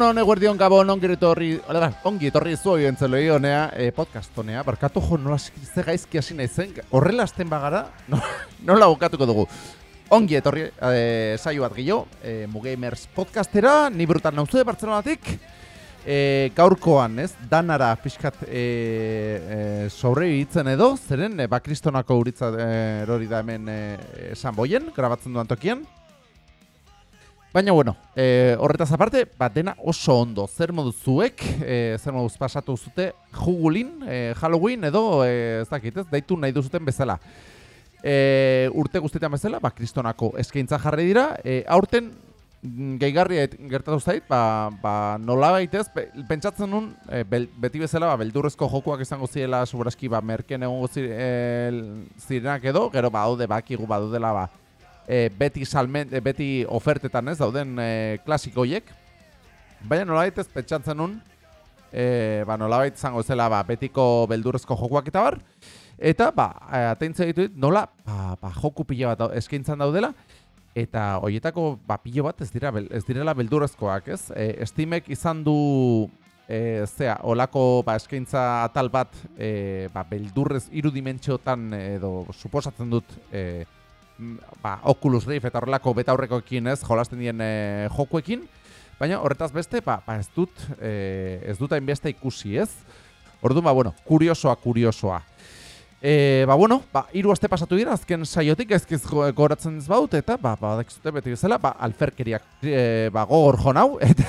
Egun hon eguerdion gabon ongi etorri, hola da, ongi etorri zuoi entzeloi honea, e, podcast honea, barkatu jo nola ze gaizki hasi naizen, horrela hasten bagara, no, nola bukatuko dugu. Ongi etorri e, saio bat gehiago, e, Mugamers podcastera, ni brutan nauzu Bartzelonatik, e, gaurkoan, ez, danara pixkat e, e, sobrebitzen edo, zeren, e, ba, kristonako uritza e, erori da hemen esan boien, grabatzen duan tokian, Baina, bueno, e, horretaz aparte, ba, dena oso ondo. Zer modu zuek, e, zer moduz pasatu zute jugulin, e, Halloween edo, e, ez dakit ez, daitu nahi duzuten bezala. E, urte guztietan bezala, ba, kristonako eskaintza jarri dira, e, aurten mm, gehigarria et- gertatu zait, ba, ba nola baitez, pe, pentsatzen nun, e, bel, beti bezala, ba, beldurrezko jokuak izango zirela, soberaski, ba, merken egongo zir, zirenak edo, gero, ba, daude, bakigu, badudela, ba, e, beti salmen, e, beti ofertetan ez dauden e, klasikoiek. Baina nolabait ez pentsatzen nun, e, ba, nolabait izango zela ba, betiko beldurrezko jokuak eta bar. Eta, ba, atentzia ditut, nola, ba, ba, joku pila bat eskaintzan daudela, eta hoietako ba, pilo bat ez, dira, ez direla beldurrezkoak, ez? E, Steamek izan du e, zea, olako ba, eskaintza atal bat e, ba, beldurrez irudimentxotan edo suposatzen dut e, ba, Oculus Rift eta horrelako betaurrekoekin ez, jolasten dien e, jokuekin, baina horretaz beste, ba, ba ez dut, e, ez dut hainbeste ikusi ez. Orduan, ba, bueno, kuriosoa, kuriosoa. E, ba, bueno, ba, hiru aste pasatu dira, azken saiotik ezkiz go- gogoratzen ez baut, eta, ba, ba, dakizute beti bezala, ba, alferkeriak e, ba, gogor jo nau, eta,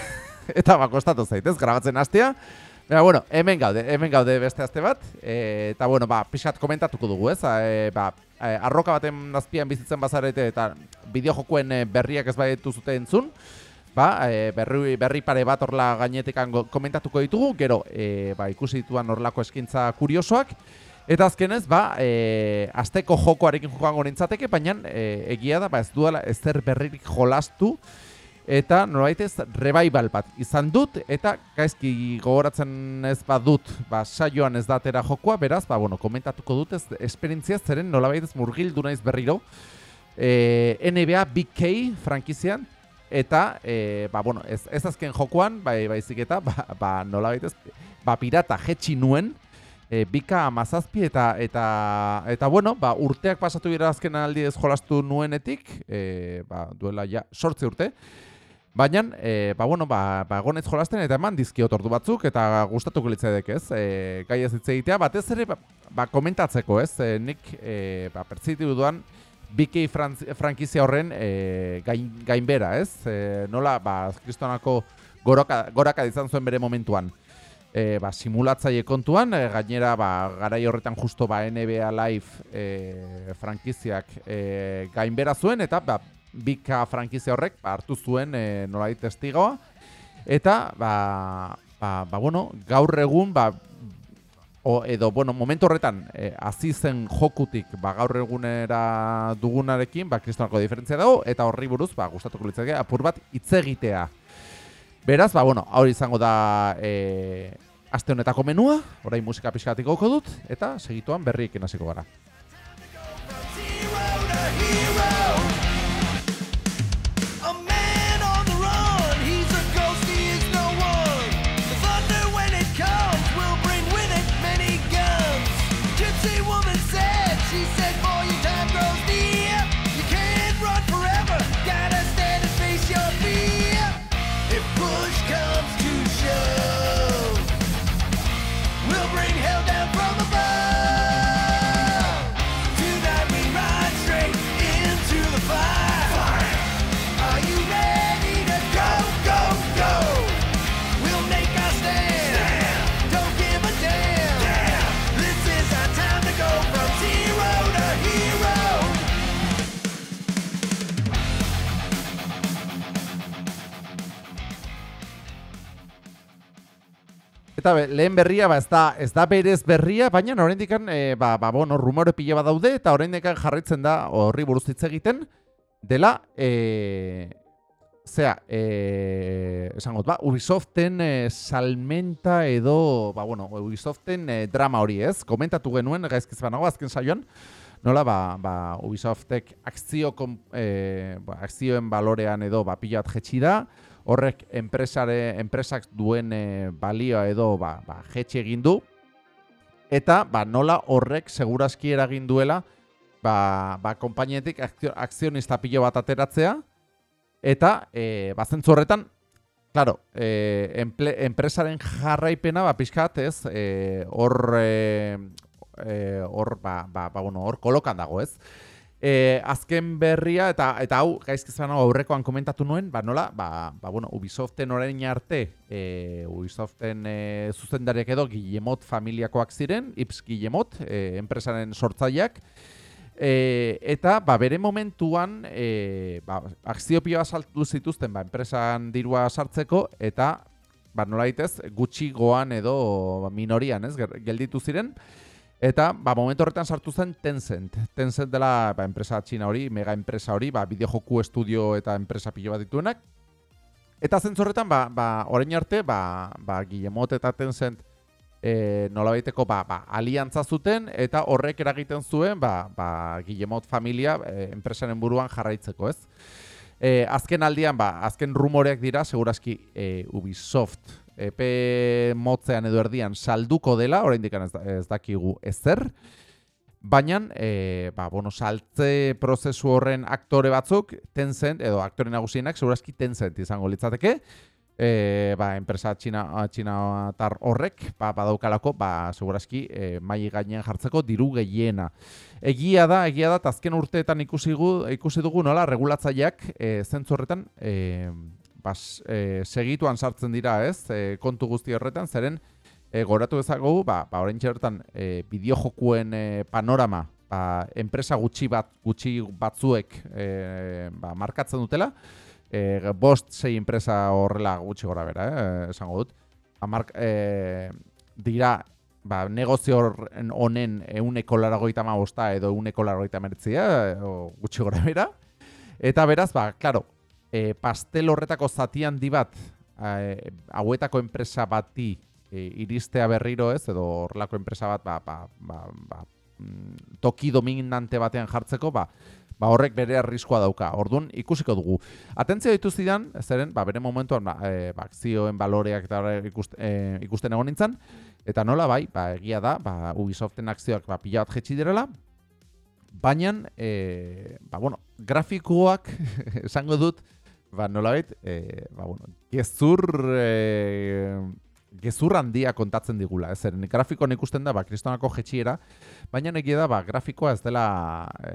eta ba, kostatu zaitez, grabatzen hastea. Baina, bueno, hemen gaude, hemen gaude beste aste bat, e, eta, bueno, ba, pixat komentatuko dugu, ez? E, ba, e, arroka baten nazpian bizitzen bazarete eta bideojokuen e, berriak ez baitu zute entzun, ba, e, berri, berri pare bat horla gainetekan komentatuko ditugu, gero, e, ba, ikusi dituan horlako eskintza kuriosoak, Eta azkenez, ba, e, azteko jokoarekin joango nintzateke, baina e, egia da, ba, ez duela ezer berririk jolastu, eta nolabait ez revival bat izan dut, eta gaizki gogoratzen ez badut, ba, saioan ez datera jokoa, beraz, ba, bueno, komentatuko dut ez esperientzia zeren nolabait ez murgildu naiz berriro, e, NBA Big K frankizian, eta, e, ba, bueno, ez, ez azken jokoan, bai, baizik eta, ba, ba, nolabait ez, ba, pirata jetxi nuen, e, bika amazazpi eta, eta, eta bueno, ba, urteak pasatu dira azken aldi ez jolastu nuenetik, e, ba, duela ja, sortzi urte, Baina, e, ba, bueno, ba, ba, egonez jolasten eta eman dizkiot ordu batzuk eta gustatuko litzaidek ez, e, gai ez egitea, batez ere ba, ba, komentatzeko ez, e, nik e, ba, pertzitu dudan BK franz- frankizia horren e, gain, gainbera ez, e, nola, ba, kristonako goraka, goraka izan zuen bere momentuan. E, ba, simulatzaile kontuan, e, gainera ba, garai horretan justo ba, NBA Live e, frankiziak e, gainbera zuen, eta ba, bika frankizia horrek ba, hartu zuen e, nolait testigoa. Eta, ba, ba, ba, bueno, gaur egun, ba, o, edo, bueno, momentu horretan, e, hasi zen jokutik, ba, gaur egunera dugunarekin, ba, kristonako diferentzia dago, eta horri buruz, ba, gustatuko litzake, apur bat hitz egitea. Beraz, ba, bueno, hau izango da e, aste honetako menua, orain musika pixkatiko dut, eta segituan berriekin hasiko gara. Eta be, lehen berria, ba, ez da, ez da berez berria, baina oraindik e, ba, ba, bueno, rumore pila bat daude, eta oraindik jarritzen da horri buruz hitz egiten, dela, e, zea, e, esangot, ba, Ubisoften e, salmenta edo, ba, bueno, Ubisoften e, drama hori ez, komentatu genuen, gaizkiz banago, azken saioan, nola, ba, ba, Ubisoftek akzio, e, ba, akzioen balorean edo, ba, pila bat jetxi da, horrek enpresare, enpresak duen e, balioa edo ba, ba, jetxe egin du, eta ba, nola horrek segurazki eragin duela ba, ba, kompainietik akzionista pilo bat ateratzea, eta e, bazentzu horretan, claro, e, enple, enpresaren jarraipena ba, pixkat ez, hor e, hor ba, ba, ba, bueno, kolokan dago ez, E, azken berria eta eta hau gaizkizan aurrekoan komentatu nuen, ba nola, ba, ba bueno, Ubisoften orain arte, e, Ubisoften e, zuzendariak edo Guillemot familiakoak ziren, Ips Guillemot, e, enpresaren sortzaileak. E, eta ba, bere momentuan e, ba, akziopioa saltu zituzten ba, enpresan dirua sartzeko eta ba, nola ditez, gutxi goan edo minorian ez, gelditu ziren. Eta, ba, momentu horretan sartu zen Tencent. Tencent dela, ba, enpresa txina hori, mega enpresa hori, ba, bideojoku estudio eta enpresa pilo bat dituenak. Eta zentzu horretan, ba, ba, orain arte, ba, ba, Guillemot eta Tencent e, nola baiteko, ba, ba, aliantza zuten, eta horrek eragiten zuen, ba, ba, Guillemot familia e, enpresaren buruan jarraitzeko, ez? E, azken aldian, ba, azken rumoreak dira, segurazki e, Ubisoft epe motzean edo erdian salduko dela, oraindik ez, ez dakigu ezer. Baina, e, ba, bueno, saltze prozesu horren aktore batzuk, Tencent, edo aktore nagusienak, segurazki Tencent izango litzateke, e, ba, enpresa txina, txina tar horrek, ba, badaukalako, ba, segurazki, e, mai gainean jartzeko diru gehiena. Egia da, egia da, azken urteetan ikusi, ikusi dugu, nola, regulatzaileak, e, zentzu horretan, e, bas, e, segituan sartzen dira, ez? E, kontu guzti horretan, zeren e, goratu ezagugu, ba, ba orain txertan, e, bideojokuen e, panorama, ba, enpresa gutxi bat gutxi batzuek e, ba, markatzen dutela, e, bost sei enpresa horrela gutxi gora bera, eh, esango dut. Ba, mark, e, dira, ba, negozio honen euneko laragoita ma bosta edo euneko laragoita mertzia, gutxi gora bera. Eta beraz, ba, klaro, e, pastel horretako zatian di bat e, hauetako enpresa bati e, iristea berriro ez, edo horrelako enpresa bat ba, ba, ba, ba, mm, toki dominante batean jartzeko, ba, ba horrek bere arriskoa dauka. Orduan ikusiko dugu. Atentzia ditu zidan, zeren, ba, bere momentuan ba, e, ba, akzioen baloreak eta ikusten, e, ikusten egon nintzen, eta nola bai, ba, egia da, ba, Ubisoften akzioak ba, pila bat jetxi direla, baina, e, ba, bueno, grafikoak, esango dut, ba, nolabait, e, ba, bueno, gezur, e, gezur handia kontatzen digula, ez eren, grafikoan ikusten da, ba, kristonako jetxiera, baina negia da, ba, grafikoa ez dela, e,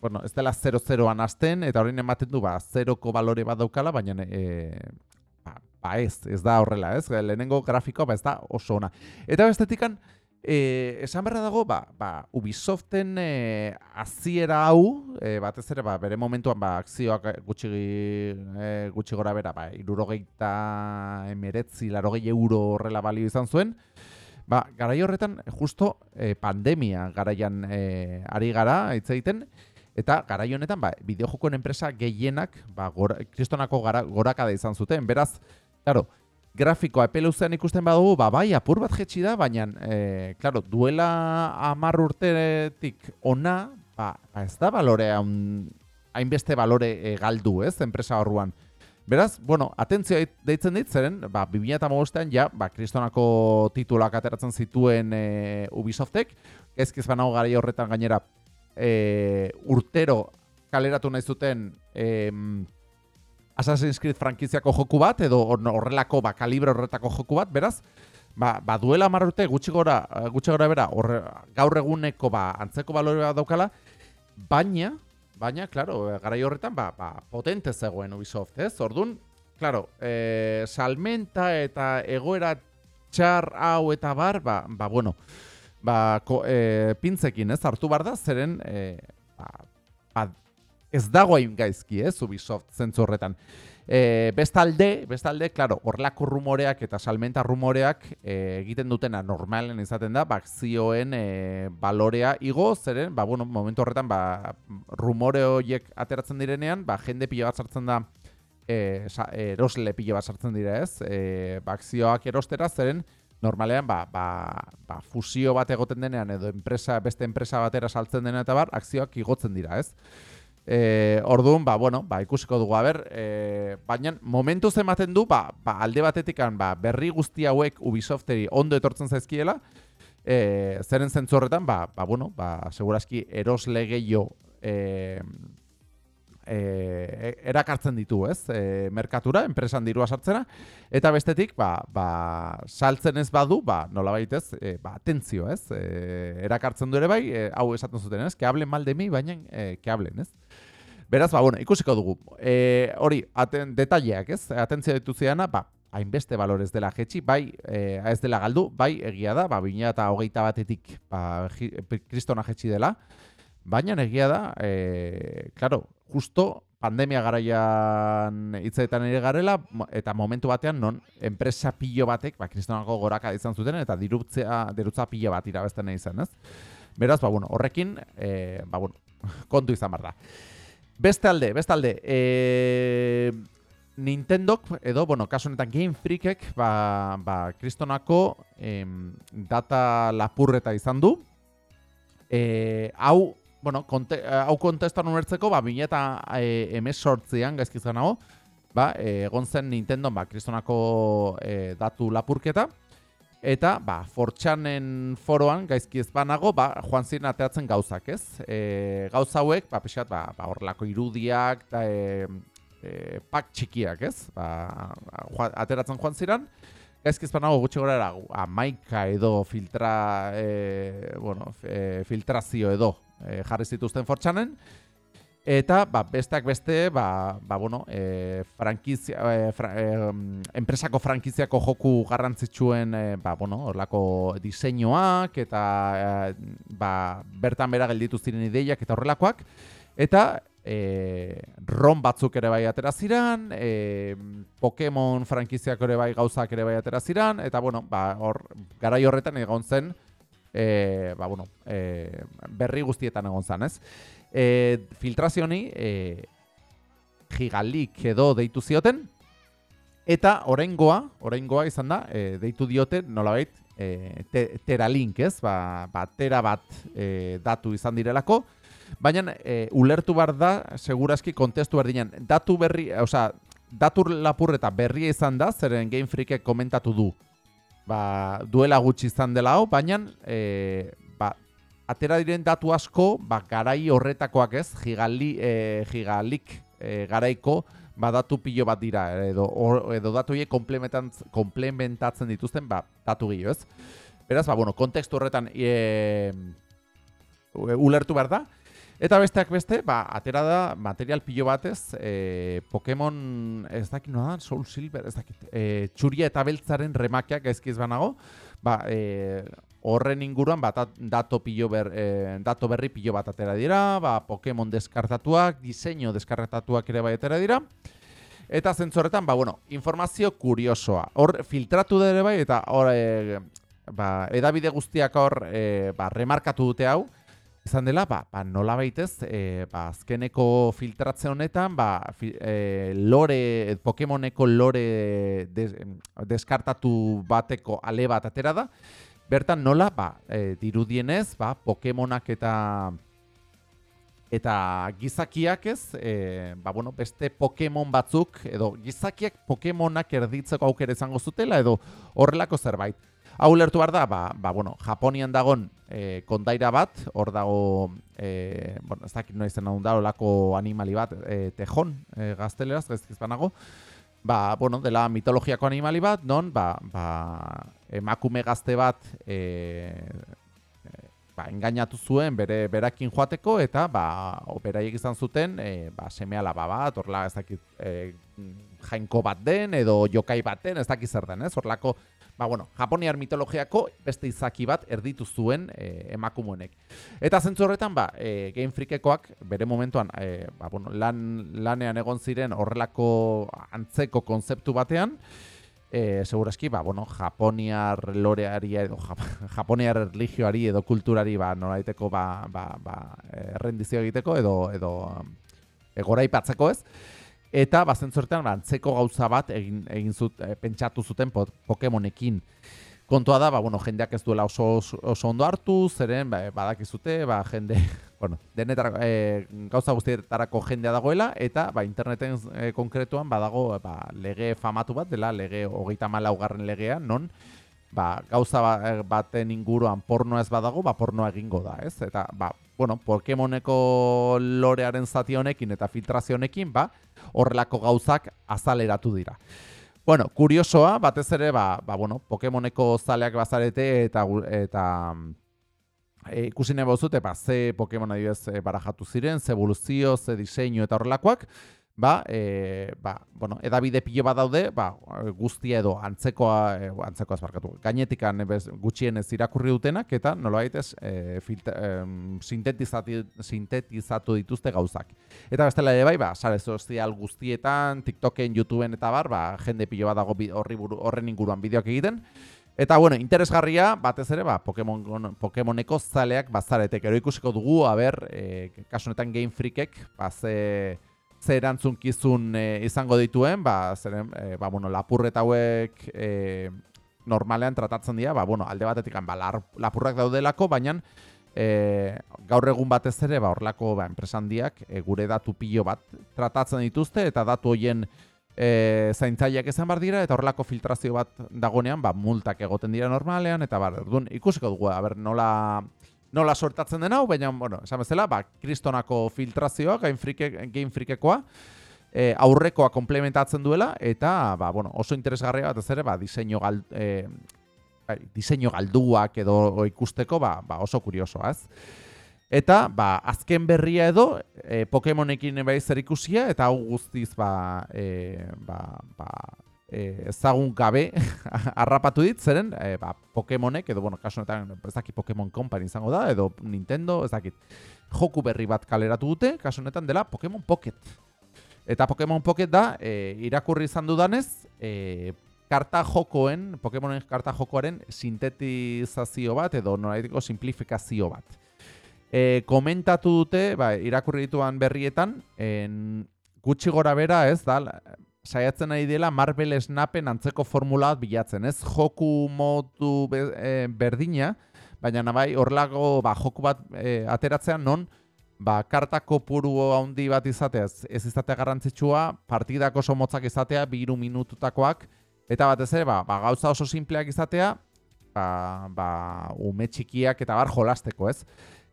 bueno, ez dela 0-0an azten, eta horrein ematen du, ba, 0ko balore bat daukala, baina, e, ba, ba, ez, ez da horrela, ez, lehenengo grafikoa, ba, ez da oso ona. Eta bestetikan, E, esan berra dago, ba, ba, Ubisoften e, aziera hau, e, batez ere, ba, bere momentuan ba, akzioak gutxi, e, gutxi gora bera, ba, irurogeita emeretzi, larogei euro horrela balio izan zuen, ba, garai horretan, justo e, pandemia garaian e, ari gara, hitz egiten, eta garai honetan, ba, bideojokoen enpresa gehienak, ba, gora, kristonako gorakada izan zuten, beraz, claro, grafikoa epeleuzean ikusten badugu, ba, bai, apur bat jetxi da, baina, e, claro, duela amar urteretik ona, ba, ba ez da balore, hainbeste balore e, galdu, ez, enpresa horruan. Beraz, bueno, atentzioa deitzen dit, zeren, ba, 2008an, ja, ba, kristonako titulak ateratzen zituen e, Ubisoftek, ezkiz banago gara horretan gainera, e, urtero kaleratu nahi zuten, e, Assassin's Creed frankiziako joku bat, edo horrelako, ba, kalibre horretako joku bat, beraz, ba, ba duela marrute gutxi gora, gutxi gora bera, horre, gaur eguneko, ba, antzeko balore bat daukala, baina, baina, klaro, garai horretan, ba, ba, potente zegoen Ubisoft, ez? Orduan, klaro, e, salmenta eta egoera txar hau eta bar, ba, ba bueno, ba, ko, e, pintzekin, ez? Hartu bar da, zeren, e, ba, ba, ez dago hain gaizki, ez, Ubisoft zentzu horretan. E, bestalde, bestalde, claro, horlako rumoreak eta salmenta rumoreak e, egiten dutena normalen izaten da, bakzioen e, balorea igo, zeren, ba, bueno, momentu horretan, ba, rumore horiek ateratzen direnean, ba, jende pila bat sartzen da, e, sa, erosle pila bat sartzen dira ez, e, bakzioak erostera, zeren, normalean, ba, ba, ba, fusio bat egoten denean, edo enpresa, beste enpresa batera saltzen dena eta bar, akzioak igotzen dira ez. E, orduan, ba, bueno, ba, ikusiko dugu, aber, e, baina momentu ematen du, ba, ba, alde batetikan ba, berri guzti hauek Ubisofteri ondo etortzen zaizkiela, e, zeren zentzu ba, ba, bueno, ba, seguraski erosle gehiago e, e, erakartzen ditu, ez? E, merkatura, enpresan dirua sartzena eta bestetik, ba, ba, saltzen ez badu, ba, nola baitez, e, ba, atentzio, ez? E, erakartzen du ere bai, e, hau esaten zuten, ez? Que hablen mal de mi, baina e, que hablen, ez? Beraz, ba, bueno, ikusiko dugu. E, hori, aten, detaileak, ez? Atentzio ditu ziana, ba, hainbeste balorez dela jetxi, bai, e, ez dela galdu, bai, egia da, ba, bina eta hogeita batetik, ba, kristona jetxi dela, baina egia da, e, claro, justo pandemia garaian hitzetan ere garela eta momentu batean non enpresa pilo batek ba kristonako goraka izan zuten eta dirutzea derutza pilo bat irabezten izan, ez? Beraz, ba bueno, horrekin eh ba bueno, kontu izan bar da. Beste alde, beste alde, e, Nintendo edo bueno, kasu honetan Game Freakek ba ba kristonako em, data lapurreta izan du. Eh, hau bueno, konte, eh, hau kontestan unertzeko, ba, bine eta e, emesortzian gaizkizan hau, ba, e, egon zen Nintendo, ba, kristonako e, datu lapurketa, eta, ba, fortxanen foroan gaizki ez banago, ba, joan ziren ateatzen gauzak, ez? E, gauza hauek, ba, pixat, ba, ba, horrelako irudiak, eta, e, e, pak txikiak, ez? Ba, ateratzen joan ziren, Gaizkiz panago gutxi gora amaika edo filtra, e, bueno, e, filtrazio edo e, jarri zituzten fortxanen. Eta, ba, besteak beste, ba, ba bueno, e, frankizia, e, fra, e, enpresako frankiziako joku garrantzitsuen, e, ba, bueno, orlako diseinuak, eta e, ba, bertan bera gelditu ziren ideiak eta horrelakoak. Eta, e, ron batzuk ere bai atera ziren, e, Pokemon frankiziako ere bai gauzak ere bai atera ziren, eta, bueno, ba, hor, garai horretan egon zen, e, ba, bueno, e, berri guztietan egon zan, ez? E, filtrazioni e, gigalik edo deitu zioten, eta oraingoa, oraingoa izan da, e, deitu diote nolabait e, te, teralink, ez? Ba, ba, tera bat e, datu izan direlako, baina e, ulertu bar da, segurazki kontestu berdinen, datu berri, osea, datu lapurreta berria izan da, zeren Game Freakek komentatu du, ba, duela gutxi izan dela hau, baina e, atera diren datu asko, ba, garai horretakoak ez, gigali, e, gigalik e, garaiko, ba, datu pilo bat dira, edo, or, edo datu hie komplementatzen dituzten, ba, datu gio ez. Beraz, ba, bueno, kontekstu horretan e, ulertu behar da, Eta besteak beste, ba, atera da material pilo batez, e, Pokemon, ez dakit noa, Soul Silver, ez dakit, e, txuria eta beltzaren remakiak ezkiz banago, ba, e, horren inguruan, ba, dato, pilo ber, e, dato berri pilo bat atera dira, ba, Pokemon deskartatuak, diseño deskartatuak ere bai atera dira, eta zentzorretan, ba, bueno, informazio kuriosoa, hor filtratu dere bai, eta hor, e, ba, edabide guztiak hor, e, ba, remarkatu dute hau, izan dela, ba, ba nola baitez, e, ba, azkeneko filtratze honetan, ba, fi, e, lore, Pokemoneko lore des, deskartatu bateko ale bat atera da, bertan nola, ba, e, dirudienez, ba, Pokemonak eta eta gizakiak ez, e, ba, bueno, beste Pokemon batzuk, edo gizakiak Pokemonak erditzeko aukera izango zutela, edo horrelako zerbait. Hau lertu behar da, ba, ba, bueno, Japonian dagon e, kondaira bat, hor dago, e, bueno, ez dakit noiz zen da, olako animali bat, e, tejon, e, gazteleraz, ez banago, ba, bueno, dela mitologiako animali bat, non, ba, ba, emakume gazte bat, e, ba, engainatu zuen bere berakin joateko eta ba beraiek izan zuten e, ba semea laba bat horla ez dakit e, jainko bat den edo jokai bat den ez dakit zer den ez? Horlako ba, bueno, japoniar mitologiako beste izaki bat erditu zuen e, emakumonek. Eta zentzu horretan, ba, e, Game Freakekoak bere momentuan e, ba, bueno, lan, lanean egon ziren horrelako antzeko konzeptu batean, e, segurazki, ba, bueno, japoniar loreari edo japoniar religioari edo kulturari ba, noraiteko ba, ba, ba, errendizio egiteko edo, edo e, goraipatzeko ez. Eta bazen zortean, ba, antzeko gauza bat egin, egin zut, e, pentsatu zuten po, Pokemonekin. Kontua da, ba, bueno, jendeak ez duela oso, oso ondo hartu, zeren ba, badakizute, ba, jende, bueno, denetar, e, gauza guztietarako jendea dagoela, eta ba, interneten e, konkretuan badago ba, lege famatu bat, dela lege hogeita malaugarren legea, non ba, gauza ba, baten inguruan pornoa ez badago, ba, pornoa egingo da, ez? Eta, ba, bueno, Pokemoneko lorearen zati honekin eta filtrazio honekin, ba, horrelako gauzak azaleratu dira. Bueno, kuriosoa, batez ere, ba, ba, bueno, Pokemoneko zaleak bazarete eta, eta e, ikusi nahi bauzute, ba, ze Pokemon adibidez e, barajatu ziren, ze evoluzio, ze diseinu eta horrelakoak, ba, e, ba, bueno, edabide pilo bat daude, ba, guztia edo antzekoa, e, antzekoa azbarkatu, gainetikan bez, gutxien ez irakurri dutenak, eta nola baitez e, e, sintetizatu, sintetizatu dituzte gauzak. Eta bestela ere bai, ba, sare sozial guztietan, TikToken, YouTubeen eta bar, ba, jende pilo bat dago horri horren inguruan bideoak egiten, Eta, bueno, interesgarria, batez ere, ba, Pokemon, Pokemoneko zaleak bazarete. Gero ikusiko dugu, haber, e, kasunetan Game Freakek, ba, ze, ze erantzunkizun e, izango dituen, ba, zeren, e, ba, bueno, lapurret hauek e, normalean tratatzen dira, ba, bueno, alde batetik, ba, lapurrak daudelako, baina e, gaur egun batez ere, ba, horlako ba, enpresandiak e, gure datu pilo bat tratatzen dituzte, eta datu hoien e, zaintzaileak izan bar dira eta horrelako filtrazio bat dagonean ba multak egoten dira normalean eta bar ordun ikusiko dugu a ber nola nola sortatzen den hau baina bueno esan bezala ba kristonako filtrazioa game freak game freakekoa e, aurrekoa komplementatzen duela eta ba, bueno, oso interesgarria bat ez ere ba diseinu gal, e, diseinu galduak edo ikusteko ba, ba oso kuriosoa ez? Eta, ba, azken berria edo, e, Pokemonekin bai zer ikusia, eta hau guztiz, ba, e, ba, ba, e, ezagun gabe harrapatu dit, zeren, e, ba, Pokemonek, edo, bueno, kasu honetan, ez dakit Pokemon Company izango da, edo Nintendo, ez dakit, joku berri bat kaleratu dute, kasu honetan dela Pokemon Pocket. Eta Pokemon Pocket da, e, irakurri izan dudanez, e, karta jokoen, Pokemonen karta jokoaren sintetizazio bat, edo noraitiko simplifikazio bat. E, komentatu dute, ba, irakurri dituan berrietan, en, gutxi gora bera ez, da, saiatzen nahi dela Marvel Snapen antzeko formula bat bilatzen, ez joku modu be, e, berdina, baina nabai horlago ba, joku bat e, ateratzean non, ba, kartako puru handi bat izatea, ez, ez izatea garrantzitsua, partidako oso motzak izatea, biru minututakoak, eta batez ere, ba, ba, gauza oso simpleak izatea, ba, ba, ume txikiak eta bar jolasteko, ez?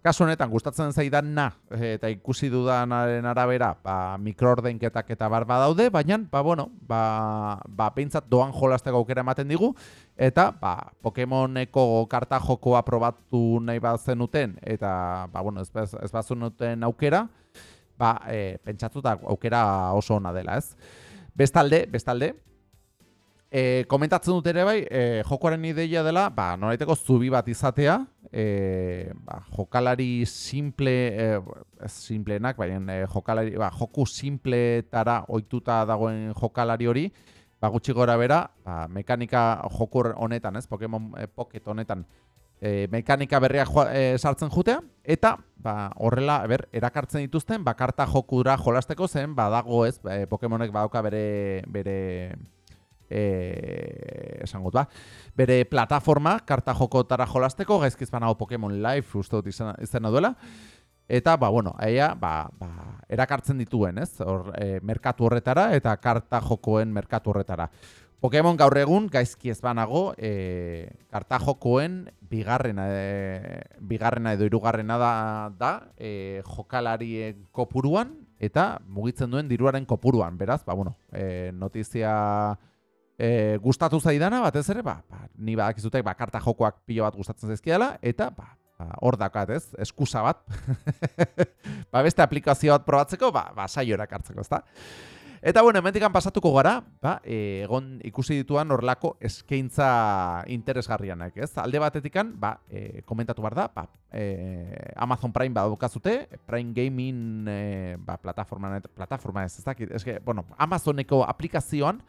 Kasu honetan gustatzen zaidan na eta ikusi dudanaren arabera, ba mikroordenketak eta bar daude, baina ba bueno, ba ba pentsat doan jolasteko aukera ematen digu eta ba Pokemoneko karta jokoa probatu nahi bazenuten eta ba bueno, ez ez bazunuten aukera, ba e, pentsatuta aukera oso ona dela, ez? Bestalde, bestalde, E, komentatzen dut ere bai, e, jokoaren ideia dela, ba, noraiteko zubi bat izatea, e, ba, jokalari simple, e, simpleenak, baina e, jokalari, ba, joku simpletara ohituta dagoen jokalari hori, ba, gutxi gora bera, ba, mekanika joku honetan, ez, Pokemon e, Pocket honetan, e, mekanika berriak e, sartzen jutea, eta ba, horrela, ber, erakartzen dituzten, bakarta jokura jolasteko zen, badago ez, e, Pokemonek badauka bere, bere eh esango ba. Bere plataforma karta jokotara jolasteko gaizkiz banago Pokemon Live uste dut izan, duela. Eta, ba, bueno, aia, ba, ba, erakartzen dituen, ez? Hor, e, merkatu horretara eta karta jokoen merkatu horretara. Pokemon gaur egun gaizki ez banago, e, karta jokoen bigarrena, e, bigarrena edo irugarrena da, da e, jokalarien kopuruan eta mugitzen duen diruaren kopuruan, beraz, ba, bueno, e, notizia e, gustatu zaidana batez ere, ba, ba, ni badakizutek ba, karta jokoak pilo bat gustatzen zaizkiela, eta ba, ba, hor dakat ez, eskusa bat, ba, beste aplikazio bat probatzeko, ba, ba saiora hartzeko, ezta? Eta bueno, hemendikan pasatuko gara, ba, e, egon ikusi dituan horlako eskaintza interesgarrianak, ez? Alde batetikan, ba, e, komentatu behar da, ba, e, Amazon Prime badukazute, Prime Gaming e, ba, plataforma, plataforma ez, ez dakit, ez bueno, Amazoneko aplikazioan,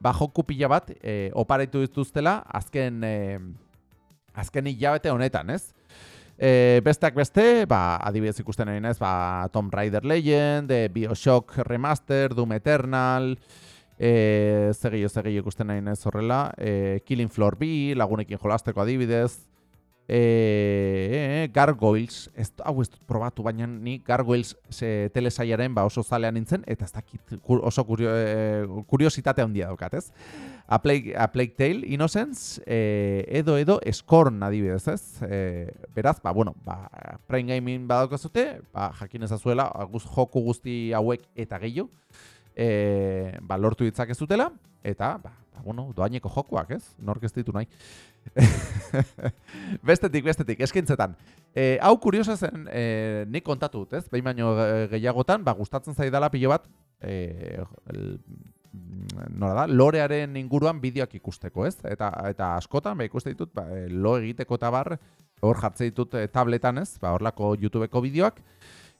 ba, joku pila bat, e, oparaitu dituztela, azken, e, azken hilabete honetan, ez? E, besteak beste, ba, adibidez ikusten ari nez, ba, Tomb Raider Legend, e, Bioshock Remaster, Doom Eternal, e, zegio, zegio ikusten ari nez horrela, e, Killing Floor B, lagunekin jolasteko adibidez, e, Gargoyles, ez, hau ez probatu, baina ni Gargoyles se, telesaiaren ba, oso zalean nintzen, eta ez dakit oso kurio, e, kuriositate handia daukat, ez? A Plague, a Plague Tale Innocence eh, edo edo Scorn adibidez, ez? Eh, beraz, ba, bueno, ba, Prime Gaming badauko zute, ba, jakin ezazuela, guz, joku guzti hauek eta gehiago, eh, ba, lortu ditzak ez dutela, eta, ba, ba, bueno, doaineko jokuak, ez? Nork ez ditu nahi. bestetik, bestetik, eskintzetan. Eh, hau kuriosa zen, eh, nik kontatu dut, ez? Behin baino eh, gehiagotan, ba, gustatzen zaidala pilo bat, eh, el, nola da, lorearen inguruan bideoak ikusteko, ez? Eta eta askotan ba ikuste ditut, ba, e, lo egiteko ta bar hor jartze ditut e, tabletan, ez? Ba horlako YouTubeko bideoak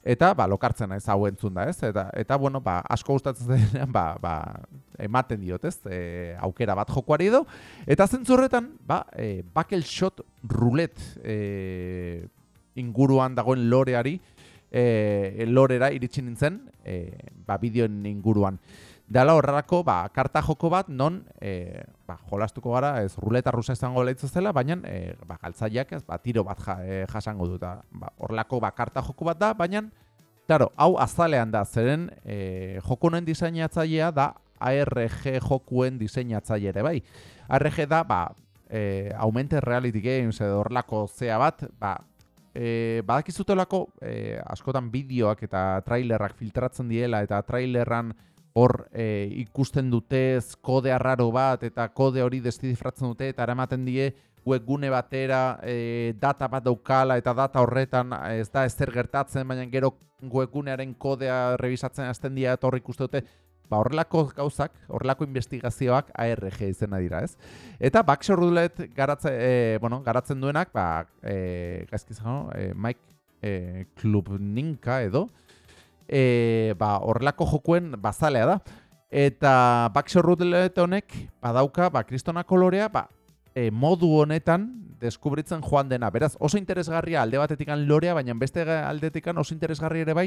eta ba lokartzen naiz hau entzun da, ez? Eta eta bueno, ba asko gustatzen denean, ba, ba ematen diot, ez? E, aukera bat jokoari edo eta zentzurretan, ba e, buckle shot roulette e, inguruan dagoen loreari e, lorera iritsi nintzen, e, ba bideoen inguruan. Dala horrelako, ba, karta joko bat, non, e, ba, jolastuko gara, ez ruleta rusa izango lehitzu zela, baina, e, ba, galtzaiak, ez, ba, tiro bat ja, e, jasango dut, ba, horrelako, ba, karta joko bat da, baina, claro, hau azalean da, zeren, e, jokunen diseinatzailea da, ARG jokuen diseinatzaile ere, bai. ARG da, ba, e, Augmented Reality Games, edo horrelako zea bat, ba, e, badakizutelako, e, askotan bideoak eta trailerrak filtratzen diela, eta trailerran, hor e, ikusten dutez kode arraro bat eta kode hori destidifratzen dute eta eramaten die webgune batera e, data bat daukala eta data horretan ez da ezer gertatzen, baina gero webgunearen kodea revisatzen hasten dira eta hor ikusten dute ba, horrelako gauzak, horrelako investigazioak ARG izena dira, ez? Eta Backshot Roulette garatze, e, bueno, garatzen duenak, ba, e, gaizkizan, e, Mike e, Klubninka edo, e, ba, horrelako jokuen bazalea da. Eta Baxter Roulette honek badauka ba, kristona kolorea ba, e, modu honetan deskubritzen joan dena. Beraz, oso interesgarria alde batetikan lorea, baina beste aldetikan oso interesgarria ere bai,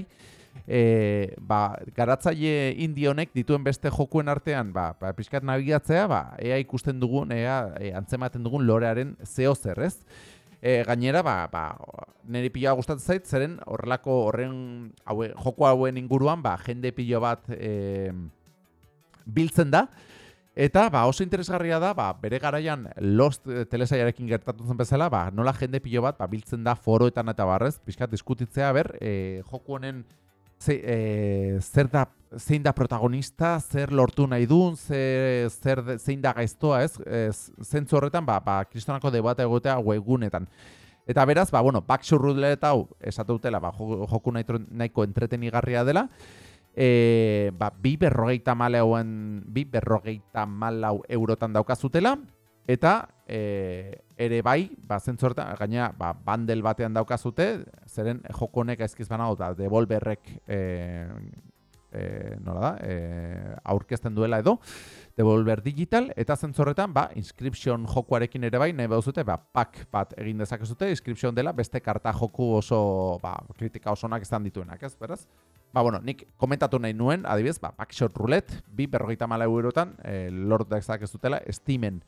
e, ba, garatzaile indionek dituen beste jokuen artean, ba, ba, pixkat nabigatzea, ba, ea ikusten dugun, ea e, antzematen dugun lorearen zeo zer, ez? E, gainera, ba, ba, niri pila gustatzen zait, zeren horrelako horren haue, joko hauen inguruan, ba, jende pilo bat e, biltzen da. Eta ba, oso interesgarria da, ba, bere garaian Lost telesaiarekin gertatu zen bezala, ba, nola jende pilo bat ba, biltzen da foroetan eta barrez, pixkat diskutitzea, ber, e, joku honen ze, e, zer da, zein da protagonista, zer lortu nahi duen, zer, zer zein da gaiztoa, ez? ez zentzu horretan, ba, ba, kristonako debate egotea webunetan. Eta beraz, ba, bueno, backshot roulette hau esatu dutela, ba, joku nahiko entretenigarria dela, e, ba, bi berrogeita maleuen, bi berrogeita malau eurotan daukazutela, eta e, ere bai, ba, zentzorta, gaina, ba, bandel batean daukazute, zeren joko honek ezkiz banago, da, devolberrek, e, e, nola da, e, aurkezten duela edo, devolver digital, eta zentzorretan, ba, inscription jokuarekin ere bai, nahi behuzute, ba, pack bat egin dezakezute, inscription dela, beste karta joku oso, ba, kritika osonak izan dituenak, ez, beraz? Ba, bueno, nik komentatu nahi nuen, adibidez, ba, Backshot Roulette, bi berrogeita mala eurotan, e, lord dezak ez dutela, estimen.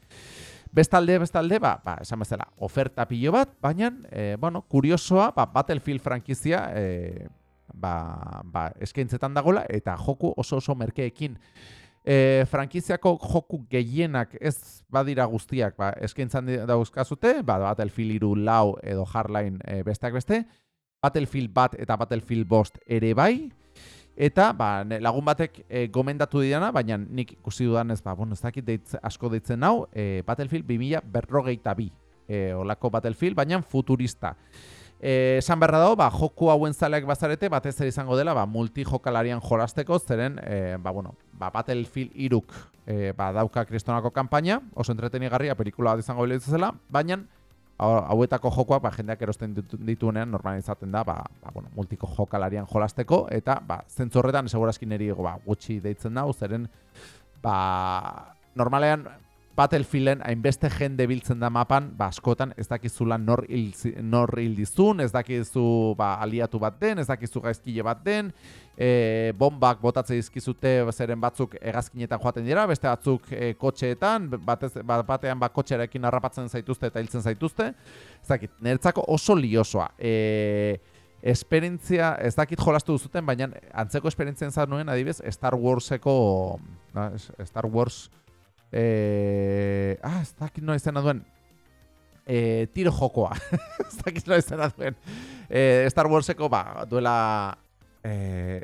Bestalde, bestalde, ba, ba, esan bezala, oferta pilo bat, baina, e, bueno, kuriosoa, ba, Battlefield frankizia, e, ba, ba, eskaintzetan dagola, eta joku oso oso merkeekin. E, frankiziako joku gehienak ez badira guztiak, ba, eskaintzan dauzkazute, ba, Battlefield iru lau edo hardline e, besteak beste, Battlefield bat eta Battlefield bost ere bai, Eta, ba, lagun batek e, gomendatu didana, baina nik ikusi dudan ez, ba, bueno, ez dakit deitz, asko deitzen hau, e, Battlefield 2000 berrogeita bi, e, olako Battlefield, baina futurista. Esan berra dago, ba, joku hauen zaleak bazarete, batez ere izango dela, ba, multi jokalarian jolasteko, zeren, e, ba, bueno, ba, Battlefield iruk e, ba, dauka kristonako kanpaina, oso entretenigarria, pelikula bat izango zela, baina hauetako jokoak ba, jendeak erosten ditu- dituenean normalizaten da ba, ba, bueno, multiko jokalarian jolasteko eta ba, zentzu horretan segurazki niri ba, gutxi deitzen da, zeren ba, normalean Battlefielden hainbeste jende biltzen da mapan, ba, askotan ez dakizula nor hil, nor hil dizun, ez dakizu ba, aliatu bat den, ez dakizu gaizkile bat den, e, bombak botatze dizkizute zeren batzuk hegazkinetan joaten dira, beste batzuk e, kotxeetan, batez, bat, batean ba, kotxearekin harrapatzen zaituzte eta hiltzen zaituzte. Ez dakit, niretzako oso liosoa. E, esperientzia, ez dakit jolastu duzuten, baina antzeko esperientzia zan nuen adibidez Star Warseko, na, Star Wars, e, ah, ez dakit noa izena duen, e, tiro jokoa, ez dakit noa izena duen, e, Star Warseko, ba, duela, e,